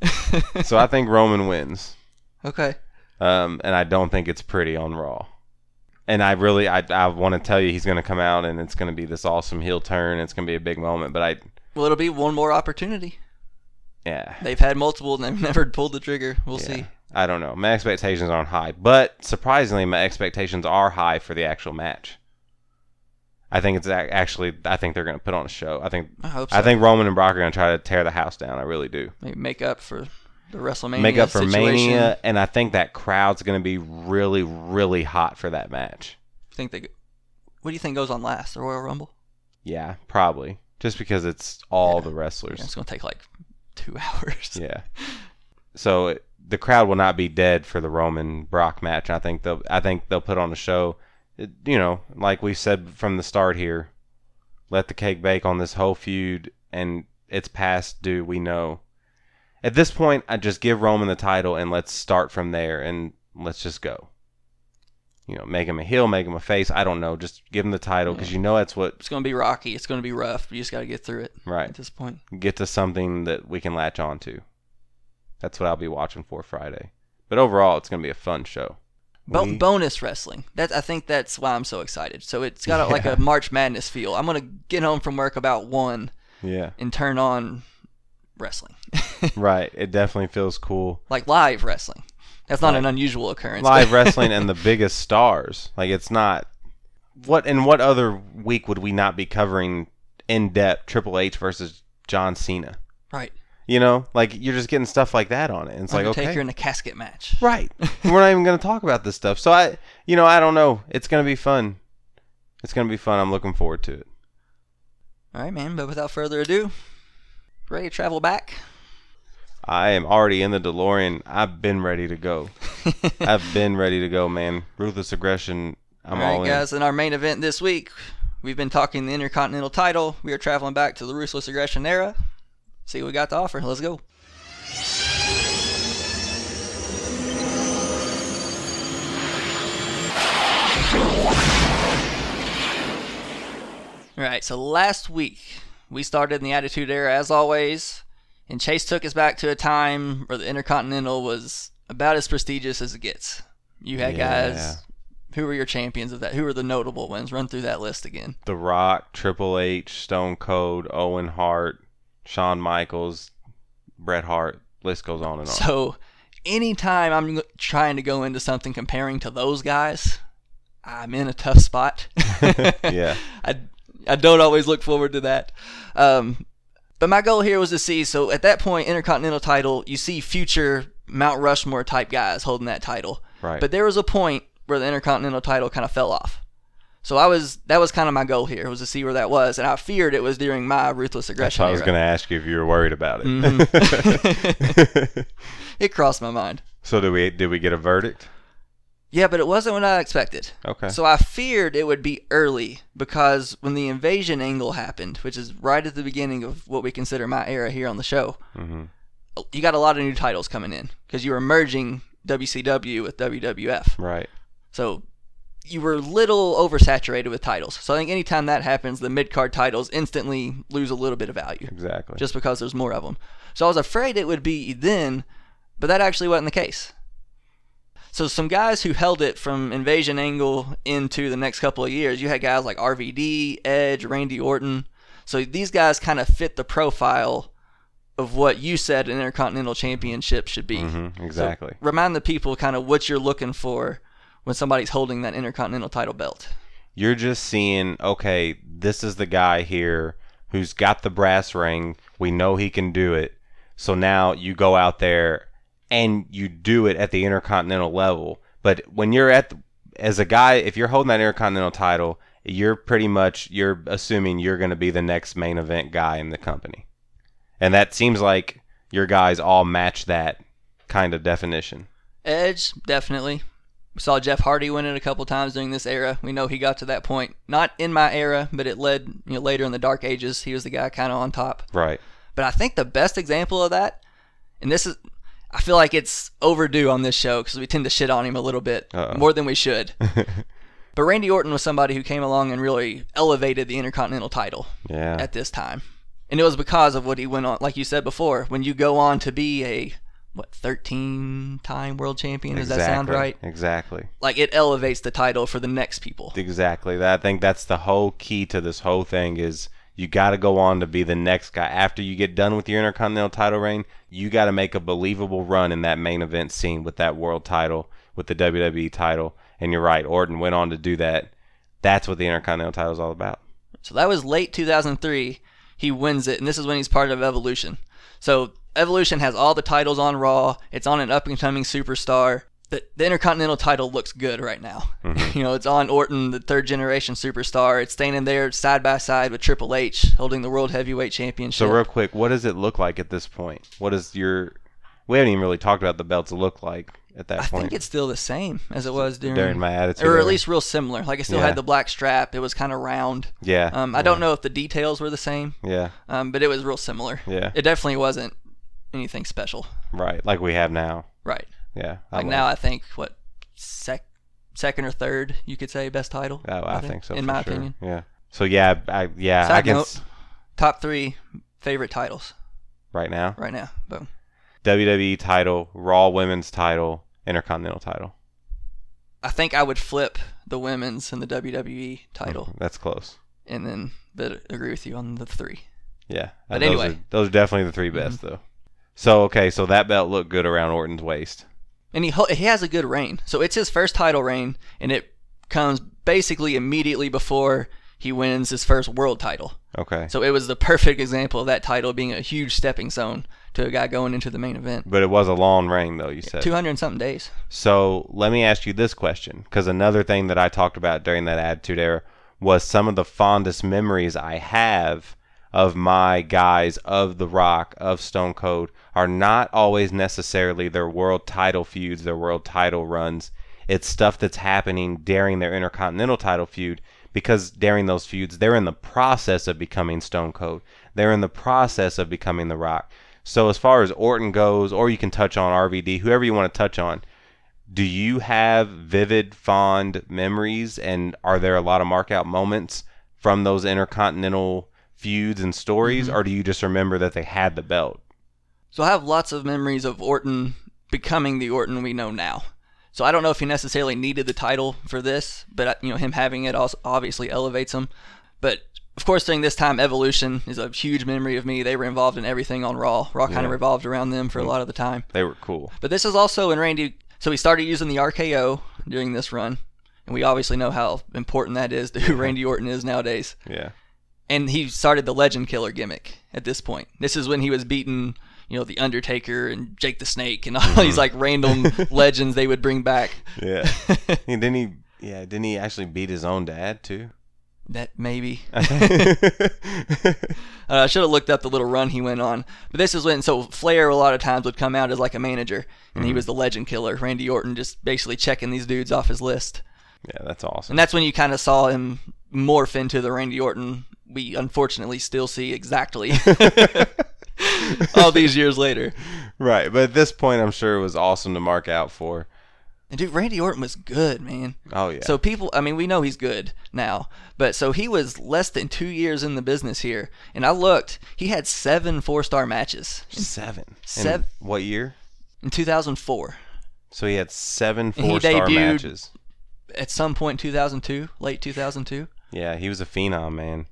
Speaker 1: So I think Roman wins.
Speaker 2: okay.
Speaker 1: Um, and I don't think it's pretty on Raw. And I really, I, I want to tell you, he's going to come out and it's going to be this awesome heel turn. It's going to be a big moment. But I,
Speaker 2: Well, it'll be one more opportunity.
Speaker 1: yeah,
Speaker 2: They've had multiple and they've never pulled the trigger. We'll
Speaker 1: yeah.
Speaker 2: see.
Speaker 1: I don't know. My expectations aren't high, but surprisingly, my expectations are high for the actual match. I think it's actually. I think they're going to put on a show. I think.
Speaker 2: I hope so.
Speaker 1: I think Roman and Brock are going to try to tear the house down. I really do.
Speaker 2: Maybe make up for the WrestleMania.
Speaker 1: Make up for
Speaker 2: situation.
Speaker 1: Mania, and I think that crowd's going to be really, really hot for that match.
Speaker 2: Think they? What do you think goes on last? The Royal Rumble?
Speaker 1: Yeah, probably. Just because it's all the
Speaker 2: Yeah,
Speaker 1: wrestlers.
Speaker 2: it's gonna take like two hours.
Speaker 1: Yeah. So it- the crowd will not be dead for the Roman Brock match. I think they'll I think they'll put on a show. It- you know, like we said from the start here, let the cake bake on this whole feud and it's past due, we know. At this point, I just give Roman the title and let's start from there and let's just go. You know, make him a heel, make him a face. I don't know. Just give him the title because you know that's what
Speaker 2: It's gonna be rocky. It's gonna be rough. You just gotta get through it.
Speaker 1: Right.
Speaker 2: At this point.
Speaker 1: get to something that we can latch on to. That's what I'll be watching for Friday. But overall, it's going to be a fun show.
Speaker 2: Bo-
Speaker 1: We-
Speaker 2: bonus wrestling. That I think that's why I'm so excited. So it's got a, like a March Madness feel. I'm gonna get home from work about one
Speaker 1: yeah,
Speaker 2: and turn on wrestling,
Speaker 1: right. It definitely feels cool.
Speaker 2: like live wrestling. That's not
Speaker 1: Right.
Speaker 2: an unusual occurrence.
Speaker 1: Live wrestling and the biggest stars. Like it's not. What in what other week would we not be covering in depth Triple H versus John Cena?
Speaker 2: right.
Speaker 1: You know, like you're just getting stuff like that on it. And it's like
Speaker 2: Undertaker
Speaker 1: okay,
Speaker 2: in a casket match.
Speaker 1: right. We're not even going to talk about this stuff. So I, you know, I don't know. It's going to be fun. It's going to be fun. I'm looking forward to it.
Speaker 2: All right, man. But without further ado, ready to travel back?
Speaker 1: I am already in the DeLorean. I've been ready to go. I've been ready to go, man. Ruthless aggression. I'm
Speaker 2: all
Speaker 1: all,
Speaker 2: right,
Speaker 1: in.
Speaker 2: guys. In our main event this week, we've been talking the Intercontinental title. We are traveling back to the Ruthless Aggression era. See what we got to offer. Let's go. All right, so last week we started in the Attitude Era as always, and Chase took us back to a time where the Intercontinental was about as prestigious as it gets. You had
Speaker 1: Yeah.
Speaker 2: guys. Who were your champions of that? Who were the notable ones? Run through that list again.
Speaker 1: The Rock, Triple H, Stone Cold, Owen Hart, Shawn Michaels, Bret Hart. List goes on and on.
Speaker 2: So, anytime I'm trying to go into something comparing to those guys, I'm in a tough spot.
Speaker 1: Yeah.
Speaker 2: I, I don't always look forward to that. Um, but my goal here was to see. So at that point, Intercontinental title, you see future Mount Rushmore type guys holding that title.
Speaker 1: Right.
Speaker 2: But there was a point where the Intercontinental title kind of fell off. So I was that was kind of my goal here was to see where that was, and I feared it was during my ruthless aggression.
Speaker 1: I was going to ask you if you were worried about it.
Speaker 2: Mm-hmm. It crossed my mind.
Speaker 1: so did we did we get a verdict?
Speaker 2: Yeah, but it wasn't what I expected.
Speaker 1: Okay.
Speaker 2: So I feared it would be early because when the invasion angle happened, which is right at the beginning of what we consider my era here on the show,
Speaker 1: hmm
Speaker 2: you got a lot of new titles coming in because you were merging WCW with WWF.
Speaker 1: Right.
Speaker 2: So you were a little oversaturated with titles. So I think anytime that happens, the mid card titles instantly lose a little bit of value
Speaker 1: Exactly.
Speaker 2: just because there's more of them. So I was afraid it would be then, but that actually wasn't the case. So some guys who held it from Invasion Angle into the next couple of years, you had guys like RVD, Edge, Randy Orton. So these guys kind of fit the profile of what you said an Intercontinental Championship should be.
Speaker 1: Mhm,
Speaker 2: So
Speaker 1: exactly.
Speaker 2: remind the people kind of what you're looking for when somebody's holding that Intercontinental title belt.
Speaker 1: You're just seeing, okay, this is the guy here who's got the brass ring. We know he can do it. So now you go out there and you do it at the intercontinental level. But when you're at the, as a guy, if you're holding that intercontinental title, you're pretty much you're assuming you're going to be the next main event guy in the company. And that seems like your guys all match that kind of definition.
Speaker 2: Edge, definitely. We saw Jeff Hardy win it a couple times during this era. We know he got to that point, not in my era, but it led you know later in the Dark Ages. He was the guy kind of on top.
Speaker 1: Right.
Speaker 2: But I think the best example of that, and this is, I feel like it's overdue on this show because we tend to shit on him a little bit
Speaker 1: Uh-oh.
Speaker 2: more than we should. but Randy Orton was somebody who came along and really elevated the Intercontinental title
Speaker 1: Yeah.
Speaker 2: at this time. And it was because of what he went on, like you said before, when you go on to be a, what, 13 time world champion? Does that sound right?
Speaker 1: Exactly.
Speaker 2: Like it elevates the title for the next people.
Speaker 1: Exactly. I think that's the whole key to this whole thing is you got to go on to be the next guy after you get done with your Intercontinental title reign. You got to make a believable run in that main event scene with that world title, with the WWE title. And you're right, Orton went on to do that. That's what the Intercontinental title is all about.
Speaker 2: So that was late 2003. He wins it, and this is when he's part of Evolution. So Evolution has all the titles on Raw. It's on an up and coming superstar. The, the Intercontinental title looks good right now.
Speaker 1: Mm-hmm.
Speaker 2: You know, it's on Orton, the third generation superstar. It's standing there side by side with Triple H holding the World Heavyweight Championship.
Speaker 1: So real quick, what does it look like at this point? What is your? We haven't even really talked about the belts look like at that
Speaker 2: I
Speaker 1: point.
Speaker 2: I think it's still the same as it was during,
Speaker 1: during my attitude,
Speaker 2: or at least real similar. Like it still
Speaker 1: Yeah.
Speaker 2: had the black strap. It was kind of round.
Speaker 1: yeah.
Speaker 2: Um, I don't know if the details were the same,
Speaker 1: yeah.
Speaker 2: um, but it was real similar.
Speaker 1: Yeah.
Speaker 2: It definitely wasn't anything special.
Speaker 1: Right. Like we have now.
Speaker 2: Right.
Speaker 1: Yeah. I
Speaker 2: Like now,
Speaker 1: it.
Speaker 2: I think what sec, second or third, you could say best title.
Speaker 1: Oh, I, think so.
Speaker 2: In my
Speaker 1: sure.
Speaker 2: opinion,
Speaker 1: Yeah. So yeah, I yeah, I
Speaker 2: Side
Speaker 1: can
Speaker 2: note.
Speaker 1: s-
Speaker 2: top three favorite titles
Speaker 1: right now.
Speaker 2: right now. Boom.
Speaker 1: WWE title, Raw Women's title, Intercontinental title.
Speaker 2: I think I would flip the women's and the WWE title, mm-hmm,
Speaker 1: That's close.
Speaker 2: and then but agree with you on the three.
Speaker 1: Yeah.
Speaker 2: But
Speaker 1: those
Speaker 2: anyway.
Speaker 1: are, those are definitely the 3 best mm-hmm. though. So okay, so that belt looked good around Orton's waist.
Speaker 2: And he he has a good reign. So it's his first title reign, and it comes basically immediately before he wins his first world title.
Speaker 1: Okay.
Speaker 2: So it was the perfect example of that title being a huge stepping stone to a guy going into the main event.
Speaker 1: but it was a long reign though, you said.
Speaker 2: Two hundred and something days.
Speaker 1: So let me ask you this question, because another thing that I talked about during that Attitude Era was some of the fondest memories I have of my guys, of The Rock, of Stone Cold, are not always necessarily their world title feuds, their world title runs. It's stuff that's happening during their Intercontinental title feud, because during those feuds, they're in the process of becoming Stone Cold. They're in the process of becoming The Rock. So as far as Orton goes, or you can touch on RVD, whoever you want to touch on, do you have vivid, fond memories, and are there a lot of mark-out moments from those intercontinental feuds and stories, mm-hmm. or do you just remember that they had the belt?
Speaker 2: So I have lots of memories of Orton becoming the Orton we know now. So I don't know if he necessarily needed the title for this, but uh, you know him having it also obviously elevates him. But of course, during this time, Evolution is a huge memory of me. They were involved in everything on Raw. Raw kind of revolved around them for a lot of the time.
Speaker 1: They were cool.
Speaker 2: But this is also when Randy. So he started using the RKO during this run, and we obviously know how important that is to who Randy Orton is nowadays.
Speaker 1: Yeah.
Speaker 2: And he started the Legend Killer gimmick at this point. This is when he was beating, you know, the Undertaker and Jake the Snake and all these like random legends they would bring back.
Speaker 1: Yeah. He- didn't he? Yeah. Didn't he actually beat his own dad too?
Speaker 2: That maybe. Uh, I should have looked up the little run he went on. But this is when so Flair a lot of times would come out as like a manager, and he was the Legend Killer. Randy Orton just basically checking these dudes off his list.
Speaker 1: yeah, that's awesome.
Speaker 2: And that's when you kind of saw him morph into the Randy Orton we unfortunately still see exactly all these years later.
Speaker 1: right. But at this point, I'm sure it was awesome to mark out for.
Speaker 2: And dude, Randy Orton was good, man.
Speaker 1: Oh yeah.
Speaker 2: So people, I mean, we know he's good now, but so he was less than two years in the business here, and I looked, he had seven four-star matches
Speaker 1: seven. In what year?
Speaker 2: in 2004.
Speaker 1: So he had seven four-star matches.
Speaker 2: At some point, in point, 2002, late 2002.
Speaker 1: Yeah, he was a phenom, man.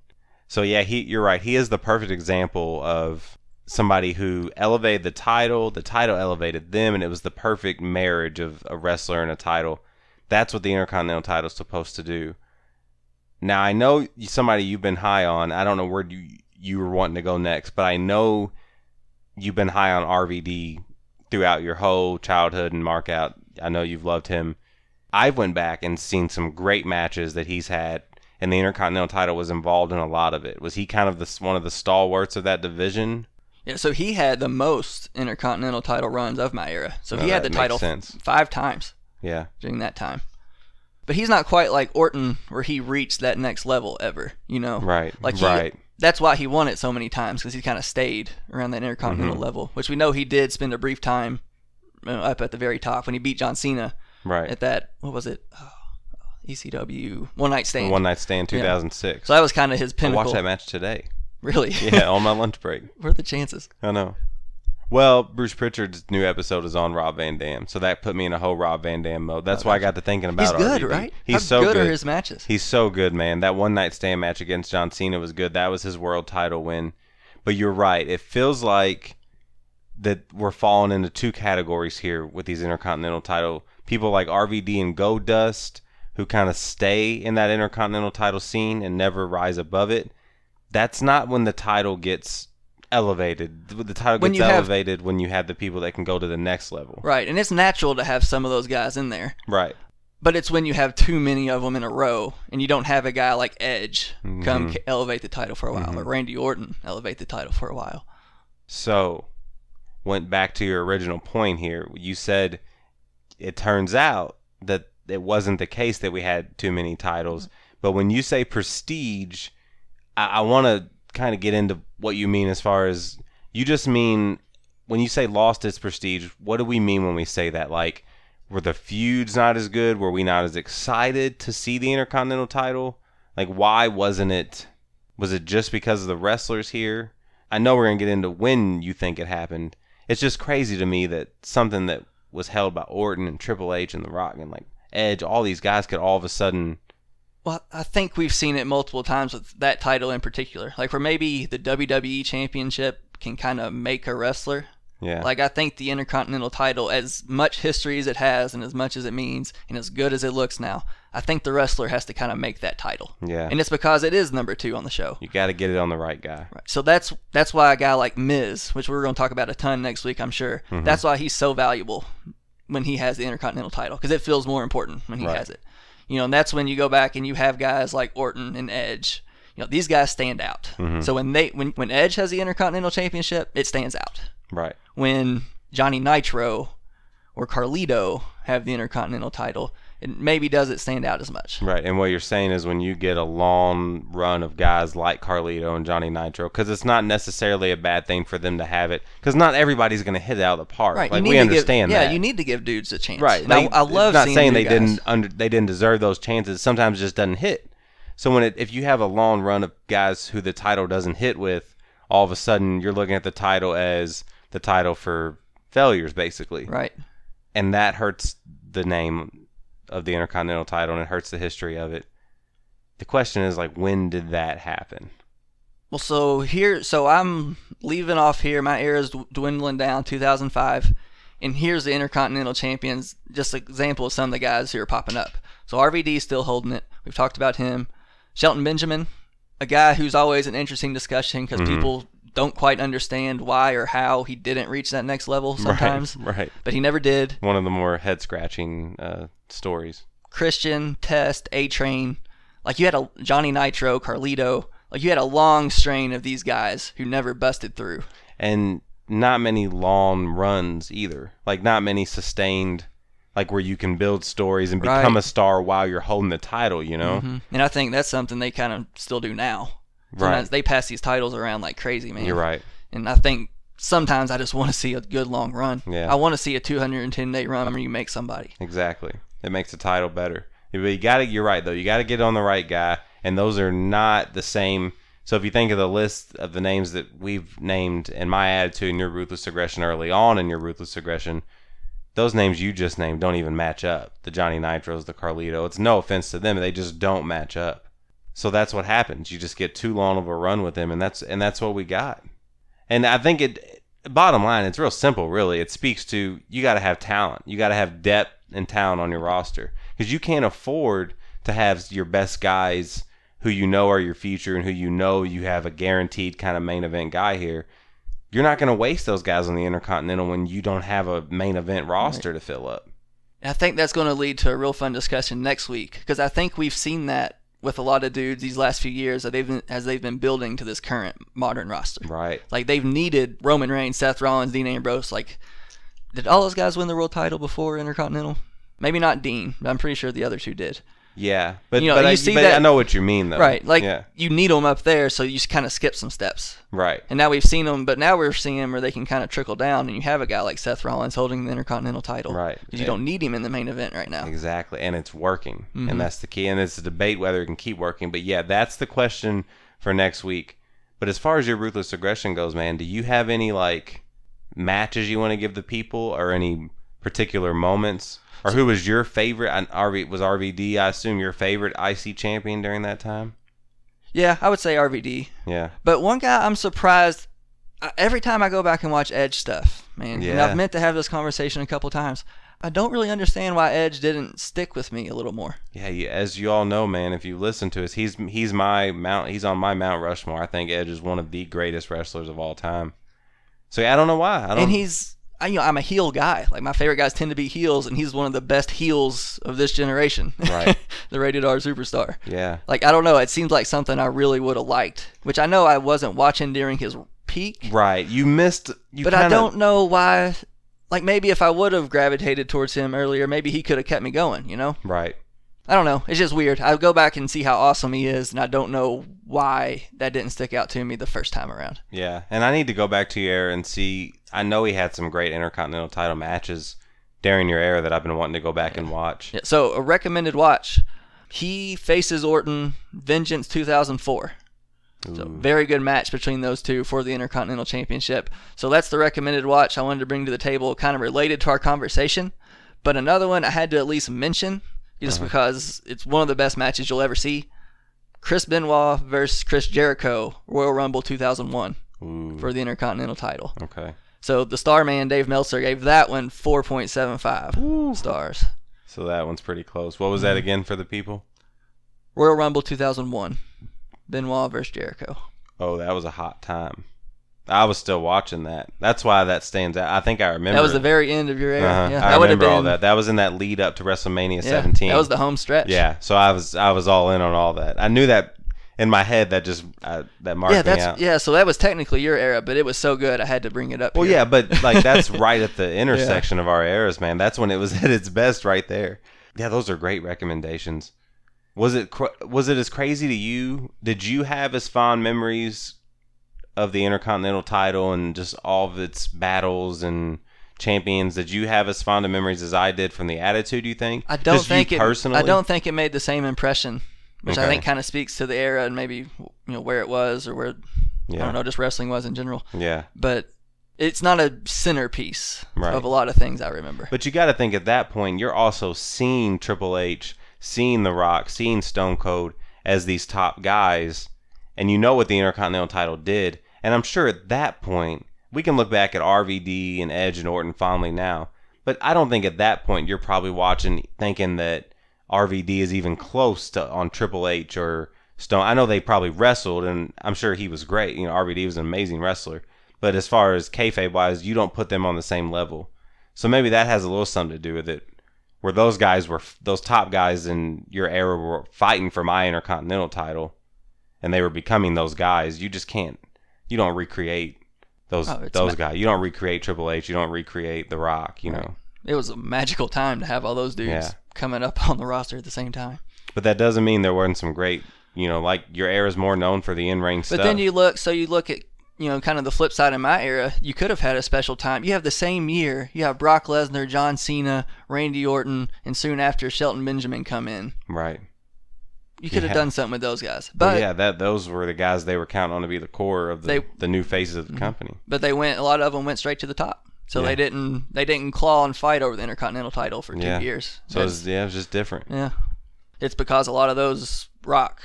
Speaker 1: So yeah, he you're right. He is the perfect example of somebody who elevated the title, the title elevated them, and it was the perfect marriage of a wrestler and a title. That's what the Intercontinental title is supposed to do. Now I know somebody you've been high on. I don't know where you you were wanting to go next, but I know you've been high on RVD throughout your whole childhood and mark out. I know you've loved him. I've went back and seen some great matches that he's had, and the Intercontinental title was involved in a lot of it. Was he kind of the one of the stalwarts of that division?
Speaker 2: Yeah, so he had the most intercontinental title runs of my era. So he had the title
Speaker 1: sense.
Speaker 2: five times.
Speaker 1: Yeah.
Speaker 2: during that time. But he's not quite like Orton, where he reached that next level ever. You know,
Speaker 1: Right,
Speaker 2: Like he,
Speaker 1: right.
Speaker 2: That's why he won it so many times because he kind of stayed around that intercontinental
Speaker 1: Mm-hmm.
Speaker 2: level, which we know he did spend a brief time uh, up at the very top when he beat John Cena
Speaker 1: Right.
Speaker 2: at that what was it, oh, ECW One Night Stand.
Speaker 1: One Night Stand 2006.
Speaker 2: So that was kind of his pinnacle.
Speaker 1: I watched that match today.
Speaker 2: Really?
Speaker 1: Yeah, on my lunch break.
Speaker 2: what are the chances?
Speaker 1: I know. Well, Bruce Prichard's new episode is on Rob Van Dam, so that put me in a whole Rob Van Dam mode. That's oh, why I got to thinking about
Speaker 2: He's good,
Speaker 1: RVD.
Speaker 2: right?
Speaker 1: He's
Speaker 2: How
Speaker 1: so
Speaker 2: good,
Speaker 1: good.
Speaker 2: are his matches?
Speaker 1: He's so good, man. That one night stand match against John Cena was good. That was his world title win. But you're right. It feels like that we're falling into two categories here with these intercontinental title people like RVD and Goldust who kind of stay in that intercontinental title scene and never rise above it. That's not when the title gets elevated. The title
Speaker 2: When
Speaker 1: gets
Speaker 2: you have-
Speaker 1: elevated when you have the people that can go to the next level.
Speaker 2: right, and it's natural to have some of those guys in there.
Speaker 1: Right.
Speaker 2: But it's when you have too many of them in a row, and you don't have a guy like Edge
Speaker 1: Mm-hmm.
Speaker 2: come elevate the title for a while, or Randy Orton elevate the title for a while.
Speaker 1: So, went back to your original point here. You said it turns out that it wasn't the case that we had too many titles. But when you say prestige, I, I want to kind of get into what you mean as far as you just mean when you say lost its prestige. What do we mean when we say that? Like, were the feuds not as good? Were we not as excited to see the Intercontinental title? Like, why wasn't it? Was it just because of the wrestlers here? I know we're gonna get into when you think it happened. It's just crazy to me that something that was held by Orton and Triple H and The Rock and like Edge, all these guys could all of a sudden.
Speaker 2: Well, I think we've seen it multiple times with that title in particular. Like where maybe the WWE Championship can kind of make a wrestler.
Speaker 1: Yeah.
Speaker 2: Like I think the Intercontinental title, as much history as it has, and as much as it means, and as good as it looks now, I think the wrestler has to kind of make that title.
Speaker 1: Yeah.
Speaker 2: And it's because it is number two on the show.
Speaker 1: you got to get it on the right guy.
Speaker 2: Right. So that's that's why a guy like Miz, which we're going to talk about a ton next week, I'm sure.
Speaker 1: Mm-hmm.
Speaker 2: That's why he's so valuable when he has the Intercontinental title because it feels more important when he
Speaker 1: Right.
Speaker 2: has it. You know, and that's when you go back and you have guys like Orton and Edge. You know, these guys stand out.
Speaker 1: Mm-hmm.
Speaker 2: So when they when when Edge has the Intercontinental Championship, it stands out.
Speaker 1: Right.
Speaker 2: When Johnny Nitro or Carlito have the Intercontinental title, it maybe doesn't stand out as much.
Speaker 1: Right. And what you're saying is when you get a long run of guys like Carlito and Johnny Nitro, because it's not necessarily a bad thing for them to have it, because not everybody's going to hit it out of the park.
Speaker 2: Right.
Speaker 1: Like we understand
Speaker 2: give,
Speaker 1: that.
Speaker 2: Yeah, you need to give dudes a chance.
Speaker 1: Right.
Speaker 2: I,
Speaker 1: They-
Speaker 2: I love
Speaker 1: not
Speaker 2: seeing
Speaker 1: saying they
Speaker 2: guys.
Speaker 1: didn't under they didn't deserve those chances. Sometimes it just doesn't hit. So when it if you have a long run of guys who the title doesn't hit with, all of a sudden you're looking at the title as the title for failures, basically.
Speaker 2: Right.
Speaker 1: And that hurts the name of the Intercontinental title and it hurts the history of it. The question is like when did that happen?
Speaker 2: Well, so here, so I'm leaving off here. My era's dwindling down. 2005, and here's the Intercontinental Champions. Just an example of some of the guys who are popping up. So RVD is still holding it. We've talked about him. Shelton Benjamin, a guy who's always an interesting discussion because
Speaker 1: Mm-hmm.
Speaker 2: people don't quite understand why or how he didn't reach that next level sometimes.
Speaker 1: Right. Right.
Speaker 2: But he never did.
Speaker 1: One of the more head scratching uh, stories.
Speaker 2: Christian, Test, A Train. Like you had a Johnny Nitro, Carlito. Like you had a long strain of these guys who never busted through.
Speaker 1: and not many long runs either. Like not many sustained, like where you can build stories and become
Speaker 2: Right.
Speaker 1: a star while you're holding the title. You know,
Speaker 2: Mhm. And I think that's something they kind of still do now.
Speaker 1: Right.
Speaker 2: They pass these titles around like crazy, man.
Speaker 1: you're right.
Speaker 2: And I think sometimes I just want to see a good long run.
Speaker 1: Yeah.
Speaker 2: I want to see a 210 day run where you make somebody.
Speaker 1: Exactly. It makes the title better. But you got to. You're right though. You got to get on the right guy, and those are not the same. So if you think of the list of the names that we've named in my attitude and your ruthless aggression early on in your ruthless aggression, those names you just named don't even match up. The Johnny Nitros, the Carlito. It's no offense to them, they just don't match up. So that's what happens. You just get too long of a run with them, and that's and that's what we got. And I think it. Bottom line, it's real simple. Really, it speaks to you got to have talent. You got to have depth and talent on your roster because you can't afford to have your best guys who you know are your future and who you know you have a guaranteed kind of main event guy here. You're not going to waste those guys on the Intercontinental when you don't have a main event roster to fill up.
Speaker 2: I think that's going to lead to a real fun discussion next week because I think we've seen that with a lot of dudes these last few years that they've been, as they've been building to this current modern roster.
Speaker 1: Right.
Speaker 2: Like they've needed Roman Reigns, Seth Rollins, Dean Ambrose. Like, did all those guys win the world title before Intercontinental? Maybe not Dean, but I'm pretty sure the other two did.
Speaker 1: Yeah, but
Speaker 2: You know,
Speaker 1: but,
Speaker 2: you
Speaker 1: I,
Speaker 2: see
Speaker 1: but
Speaker 2: that-
Speaker 1: I know what you mean though.
Speaker 2: Right. Like
Speaker 1: yeah,
Speaker 2: you need them up there, so you kind of skip some steps.
Speaker 1: right.
Speaker 2: And now we've seen them, but now we're seeing them where they can kind of trickle down, and you have a guy like Seth Rollins holding the Intercontinental title.
Speaker 1: Right.
Speaker 2: Because you don't need him in the main event right now.
Speaker 1: Exactly, and it's working,
Speaker 2: Mm-hmm.
Speaker 1: and that's the key. And it's a debate whether it can keep working. But yeah, that's the question for next week. But as far as your ruthless aggression goes, man, do you have any like matches you want to give the people, or any particular moments, or who was your favorite? And RV was RVD. I assume your favorite IC champion during that time.
Speaker 2: Yeah, I would say RVD.
Speaker 1: Yeah,
Speaker 2: But one guy I'm surprised every time I go back and watch Edge stuff, man. And
Speaker 1: Yeah.
Speaker 2: I've meant to have this conversation a couple times. I don't really understand why Edge didn't stick with me a little more.
Speaker 1: yeah. As you all know, man, if you listen to us, he's he's my mount. He's on my Mount Rushmore. I think Edge is one of the greatest wrestlers of all time. So yeah, I don't know why. I don't.
Speaker 2: And he's, I, you know, I'm a heel guy. Like my favorite guys tend to be heels, and he's one of the best heels of this generation.
Speaker 1: Right.
Speaker 2: the rated R superstar.
Speaker 1: yeah.
Speaker 2: Like I don't know, it seems like something I really would have liked, which I know I wasn't watching during his peak,
Speaker 1: Right. You missed. You
Speaker 2: but I
Speaker 1: kinda-
Speaker 2: don't know why. Like maybe if I would have gravitated towards him earlier, maybe he could have kept me going. You know,
Speaker 1: Right.
Speaker 2: I don't know. It's just weird. I go back and see how awesome he is, and I don't know why that didn't stick out to me the first time around.
Speaker 1: Yeah. And I need to go back to your era and see. I know he had some great intercontinental title matches during your era that I've been wanting to go back and watch.
Speaker 2: Yeah, so a recommended watch. He faces Orton Vengeance 2004. So very good match between those two for the Intercontinental Championship. So that's the recommended watch I wanted to bring to the table, kind of related to our conversation. But another one I had to at least mention, just uh-huh. because it's one of the best matches you'll ever see. Chris Benoit versus Chris Jericho, Royal Rumble 2001
Speaker 1: Ooh.
Speaker 2: for the Intercontinental title.
Speaker 1: Okay.
Speaker 2: So the star man Dave Meltzer gave that one 4.75 stars.
Speaker 1: So that one's pretty close. What was that again for the people?
Speaker 2: Royal Rumble 2001, Benoit versus Jericho.
Speaker 1: Oh, that was a hot time. I was still watching that. That's why that stands out. I think I remember.
Speaker 2: That was
Speaker 1: it.
Speaker 2: the very end of your era.
Speaker 1: Uh-huh.
Speaker 2: Yeah,
Speaker 1: I
Speaker 2: that would have
Speaker 1: remember
Speaker 2: been
Speaker 1: all that. That was in that lead up to WrestleMania
Speaker 2: yeah,
Speaker 1: 17.
Speaker 2: That was the home stretch.
Speaker 1: Yeah, so I was I was all in on all that. I knew that in my head. That just uh, that marked
Speaker 2: yeah,
Speaker 1: me
Speaker 2: that's
Speaker 1: out.
Speaker 2: yeah. So that was technically your era, but it was so good I had to bring it up.
Speaker 1: Well,
Speaker 2: here.
Speaker 1: yeah, but like that's right at the intersection of our eras, man. That's when it was at its best, right there. Yeah, those are great recommendations. Was it was it as crazy to you? Did you have as fond memories of the Intercontinental title and just all of its battles and champions? Did you have as fond of memories as I did from the Attitude? You think?
Speaker 2: I don't
Speaker 1: Just you
Speaker 2: think it.
Speaker 1: personally.
Speaker 2: I don't think it made the same impression, which I think kind of speaks to the era and maybe you know where it was or where I don't know, just wrestling was in general.
Speaker 1: Yeah.
Speaker 2: But it's not a centerpiece
Speaker 1: Right.
Speaker 2: of a lot of things I remember.
Speaker 1: But you got to think at that point, you're also seeing Triple H, seeing The Rock, seeing Stone Cold as these top guys, and you know what the Intercontinental title did. And I'm sure at that point, we can look back at RVD and Edge and Orton fondly now. But I don't think at that point you're probably watching thinking that RVD is even close to on Triple H or Stone. I know they probably wrestled, and I'm sure he was great. You know, RVD was an amazing wrestler. But as far as kayfabe wise, you don't put them on the same level. So maybe that has a little something to do with it. Where those guys were, those top guys in your era were fighting for my Intercontinental title, and they were becoming those guys. You just can't, you don't recreate those
Speaker 2: Oh,
Speaker 1: those
Speaker 2: ma-
Speaker 1: guys. You don't recreate Triple H. You don't recreate The Rock. You know.
Speaker 2: it was a magical time to have all those dudes
Speaker 1: Yeah.
Speaker 2: Coming up on the roster at the same time.
Speaker 1: But that doesn't mean there weren't some great, you know, like your era is more known for the in ring stuff.
Speaker 2: But then you look, so you look at, you know, kind of the flip side in my era. You could have had a special time. You have the same year. You have Brock Lesnar, John Cena, Randy Orton, and soon after Shelton Benjamin come in.
Speaker 1: right.
Speaker 2: You could have done something with those guys,
Speaker 1: But
Speaker 2: but
Speaker 1: yeah, that those were the guys they were counting on to be the core of the,
Speaker 2: They-
Speaker 1: the new faces of the mm-hmm. company.
Speaker 2: but they went. A lot of them went straight to the top. So
Speaker 1: Yeah.
Speaker 2: they didn't. They didn't claw and fight over the Intercontinental title for two
Speaker 1: Yeah.
Speaker 2: years.
Speaker 1: So it was, yeah, it was just different.
Speaker 2: yeah, it's because a lot of those Rock,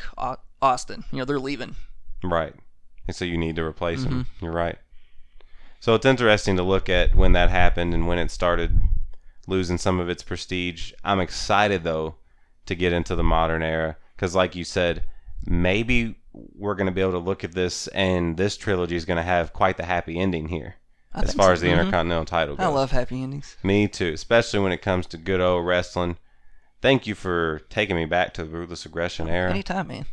Speaker 2: Austin, you know, they're leaving.
Speaker 1: Right. And so you need to replace them.
Speaker 2: Mm-hmm.
Speaker 1: You're right. So it's interesting to look at when that happened and when it started losing some of its prestige. I'm excited though to get into the modern era because, like you said, maybe we're going to be able to look at this and this trilogy is going to have quite the happy ending here
Speaker 2: I
Speaker 1: as far
Speaker 2: so.
Speaker 1: as the
Speaker 2: Mhm.
Speaker 1: Intercontinental title goes.
Speaker 2: I love happy endings.
Speaker 1: Me too, especially when it comes to good old wrestling. Thank you for taking me back to the ruthless aggression era.
Speaker 2: Anytime, man.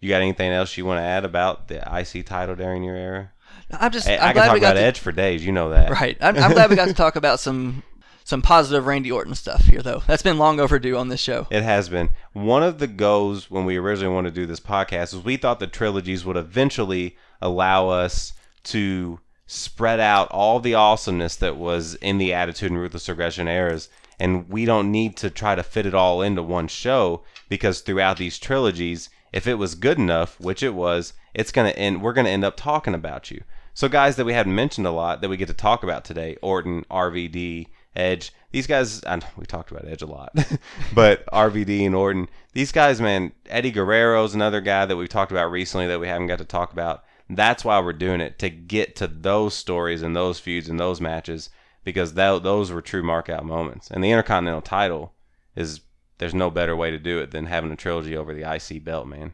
Speaker 1: You got anything else you want to add about the IC title during your era?
Speaker 2: I'm just. I'm
Speaker 1: I can talk about
Speaker 2: to,
Speaker 1: Edge for days. You know that.
Speaker 2: Right. I'm, I'm glad we got to talk about some some positive Randy Orton stuff here, though. That's been long overdue on this show.
Speaker 1: It has been. One of the goals when we originally wanted to do this podcast was we thought the trilogies would eventually allow us to spread out all the awesomeness that was in the Attitude and Ruthless Aggression eras. And we don't need to try to fit it all into one show because throughout these trilogies, if it was good enough, which it was, it's gonna end. We're gonna end up talking about you. So guys that we haven't mentioned a lot that we get to talk about today: Orton, RVD, Edge. These guys, I know we talked about Edge a lot, but RVD and Orton. These guys, man. Eddie Guerrero's another guy that we've talked about recently that we haven't got to talk about. That's why we're doing it to get to those stories and those feuds and those matches because that, those were true markout moments. And the Intercontinental title is there's no better way to do it than having a trilogy over the IC belt, man.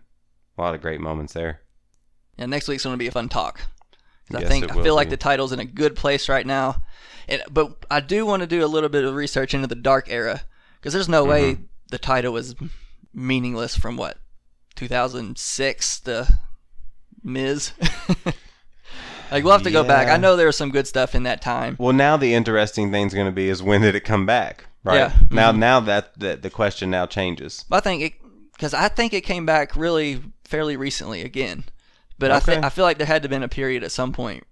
Speaker 1: A lot of great moments there.
Speaker 2: Yeah, next week's going to be a fun talk. 'Cause I think I feel like
Speaker 1: be.
Speaker 2: the title's in a good place right now. And, but I do want to do a little bit of research into the dark era because there's no way
Speaker 1: Mm-hmm.
Speaker 2: the title was meaningless from what 2006 the Miz. like we'll have to go back.
Speaker 1: Yeah.
Speaker 2: I know there was some good stuff in that time.
Speaker 1: Well, now the interesting thing's going to be is when did it come back, right?
Speaker 2: Yeah.
Speaker 1: Now, mm-hmm. now that, that the question now changes.
Speaker 2: I think it because I think it came back really fairly recently again. But I
Speaker 1: Okay.
Speaker 2: think I feel like there had to have been a period at some point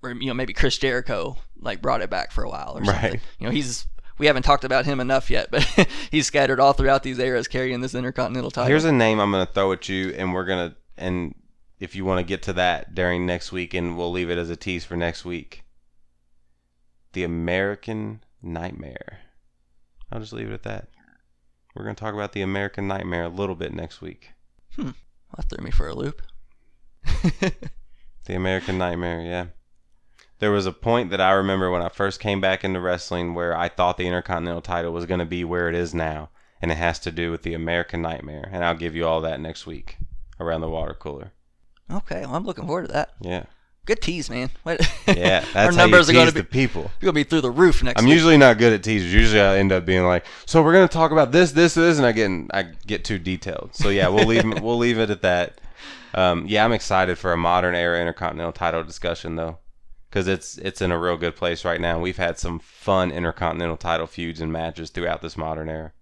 Speaker 2: where you know maybe Chris Jericho like brought it back for a while or something.
Speaker 1: Right.
Speaker 2: You know he's we haven't talked about him enough yet, but he's scattered all throughout these eras carrying this intercontinental title.
Speaker 1: Here's a name I'm going to throw at you, and we're going to and if you want to get to that during next week, and we'll leave it as a tease for next week. The American Nightmare. I'll just leave it at that. We're going to talk about the American Nightmare a little bit next week. Hmm.
Speaker 2: That threw me for a loop.
Speaker 1: The American Nightmare, yeah. There was a point that I remember when I first came back into wrestling where I thought the Intercontinental title was going to be where it is now, and it has to do with the American Nightmare, and I'll give you all that next week around the water cooler.
Speaker 2: Okay, well, I'm looking forward to that.
Speaker 1: Yeah,
Speaker 2: Good tease, man. What?
Speaker 1: yeah,
Speaker 2: our
Speaker 1: that's you
Speaker 2: numbers are going to
Speaker 1: the
Speaker 2: be
Speaker 1: people.
Speaker 2: going to be through the roof next
Speaker 1: I'm
Speaker 2: week.
Speaker 1: usually not good at teasers. Usually I end up being like, so we're going to talk about this, this, this, and I get I get too detailed. So yeah, we'll leave we'll leave it at that. Um, yeah, I'm excited for a modern era Intercontinental title discussion though, because it's it's in a real good place right now. We've had some fun Intercontinental title feuds and matches throughout this modern era.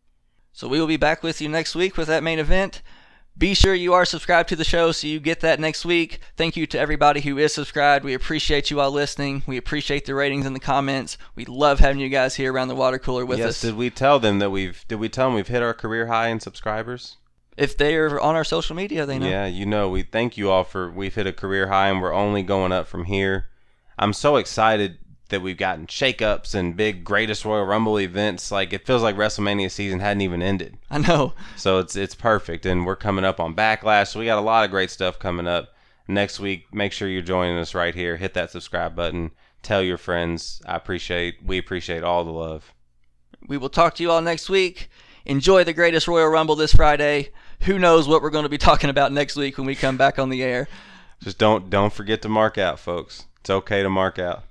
Speaker 2: So we will be back with you next week with that main event. Be sure you are subscribed to the show so you get that next week. Thank you to everybody who is subscribed. We appreciate you all listening. We appreciate the ratings and the comments. We love having you guys here around the water cooler with
Speaker 1: yes,
Speaker 2: us.
Speaker 1: did we tell them that we've did we tell them we've hit our career high in subscribers?
Speaker 2: if they are on our social media, they know.
Speaker 1: Yeah, you know, we thank you all for we've hit a career high and we're only going up from here. I'm so excited that we've gotten shakeups and big greatest Royal Rumble events. Like it feels like WrestleMania season hadn't even ended.
Speaker 2: I know.
Speaker 1: So it's it's perfect and we're coming up on backlash. So we got a lot of great stuff coming up. Next week, make sure you're joining us right here. Hit that subscribe button. Tell your friends. I appreciate we appreciate all the love.
Speaker 2: We will talk to you all next week. Enjoy the greatest Royal Rumble this Friday. Who knows what we're going to be talking about next week when we come back on the air.
Speaker 1: Just don't don't forget to mark out, folks. It's okay to mark out.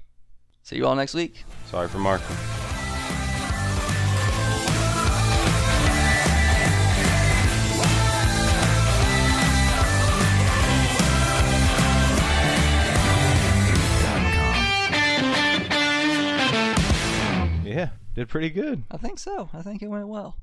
Speaker 2: See you all next week.
Speaker 1: Sorry for marking. Yeah, did pretty good.
Speaker 2: I think so. I think it went well.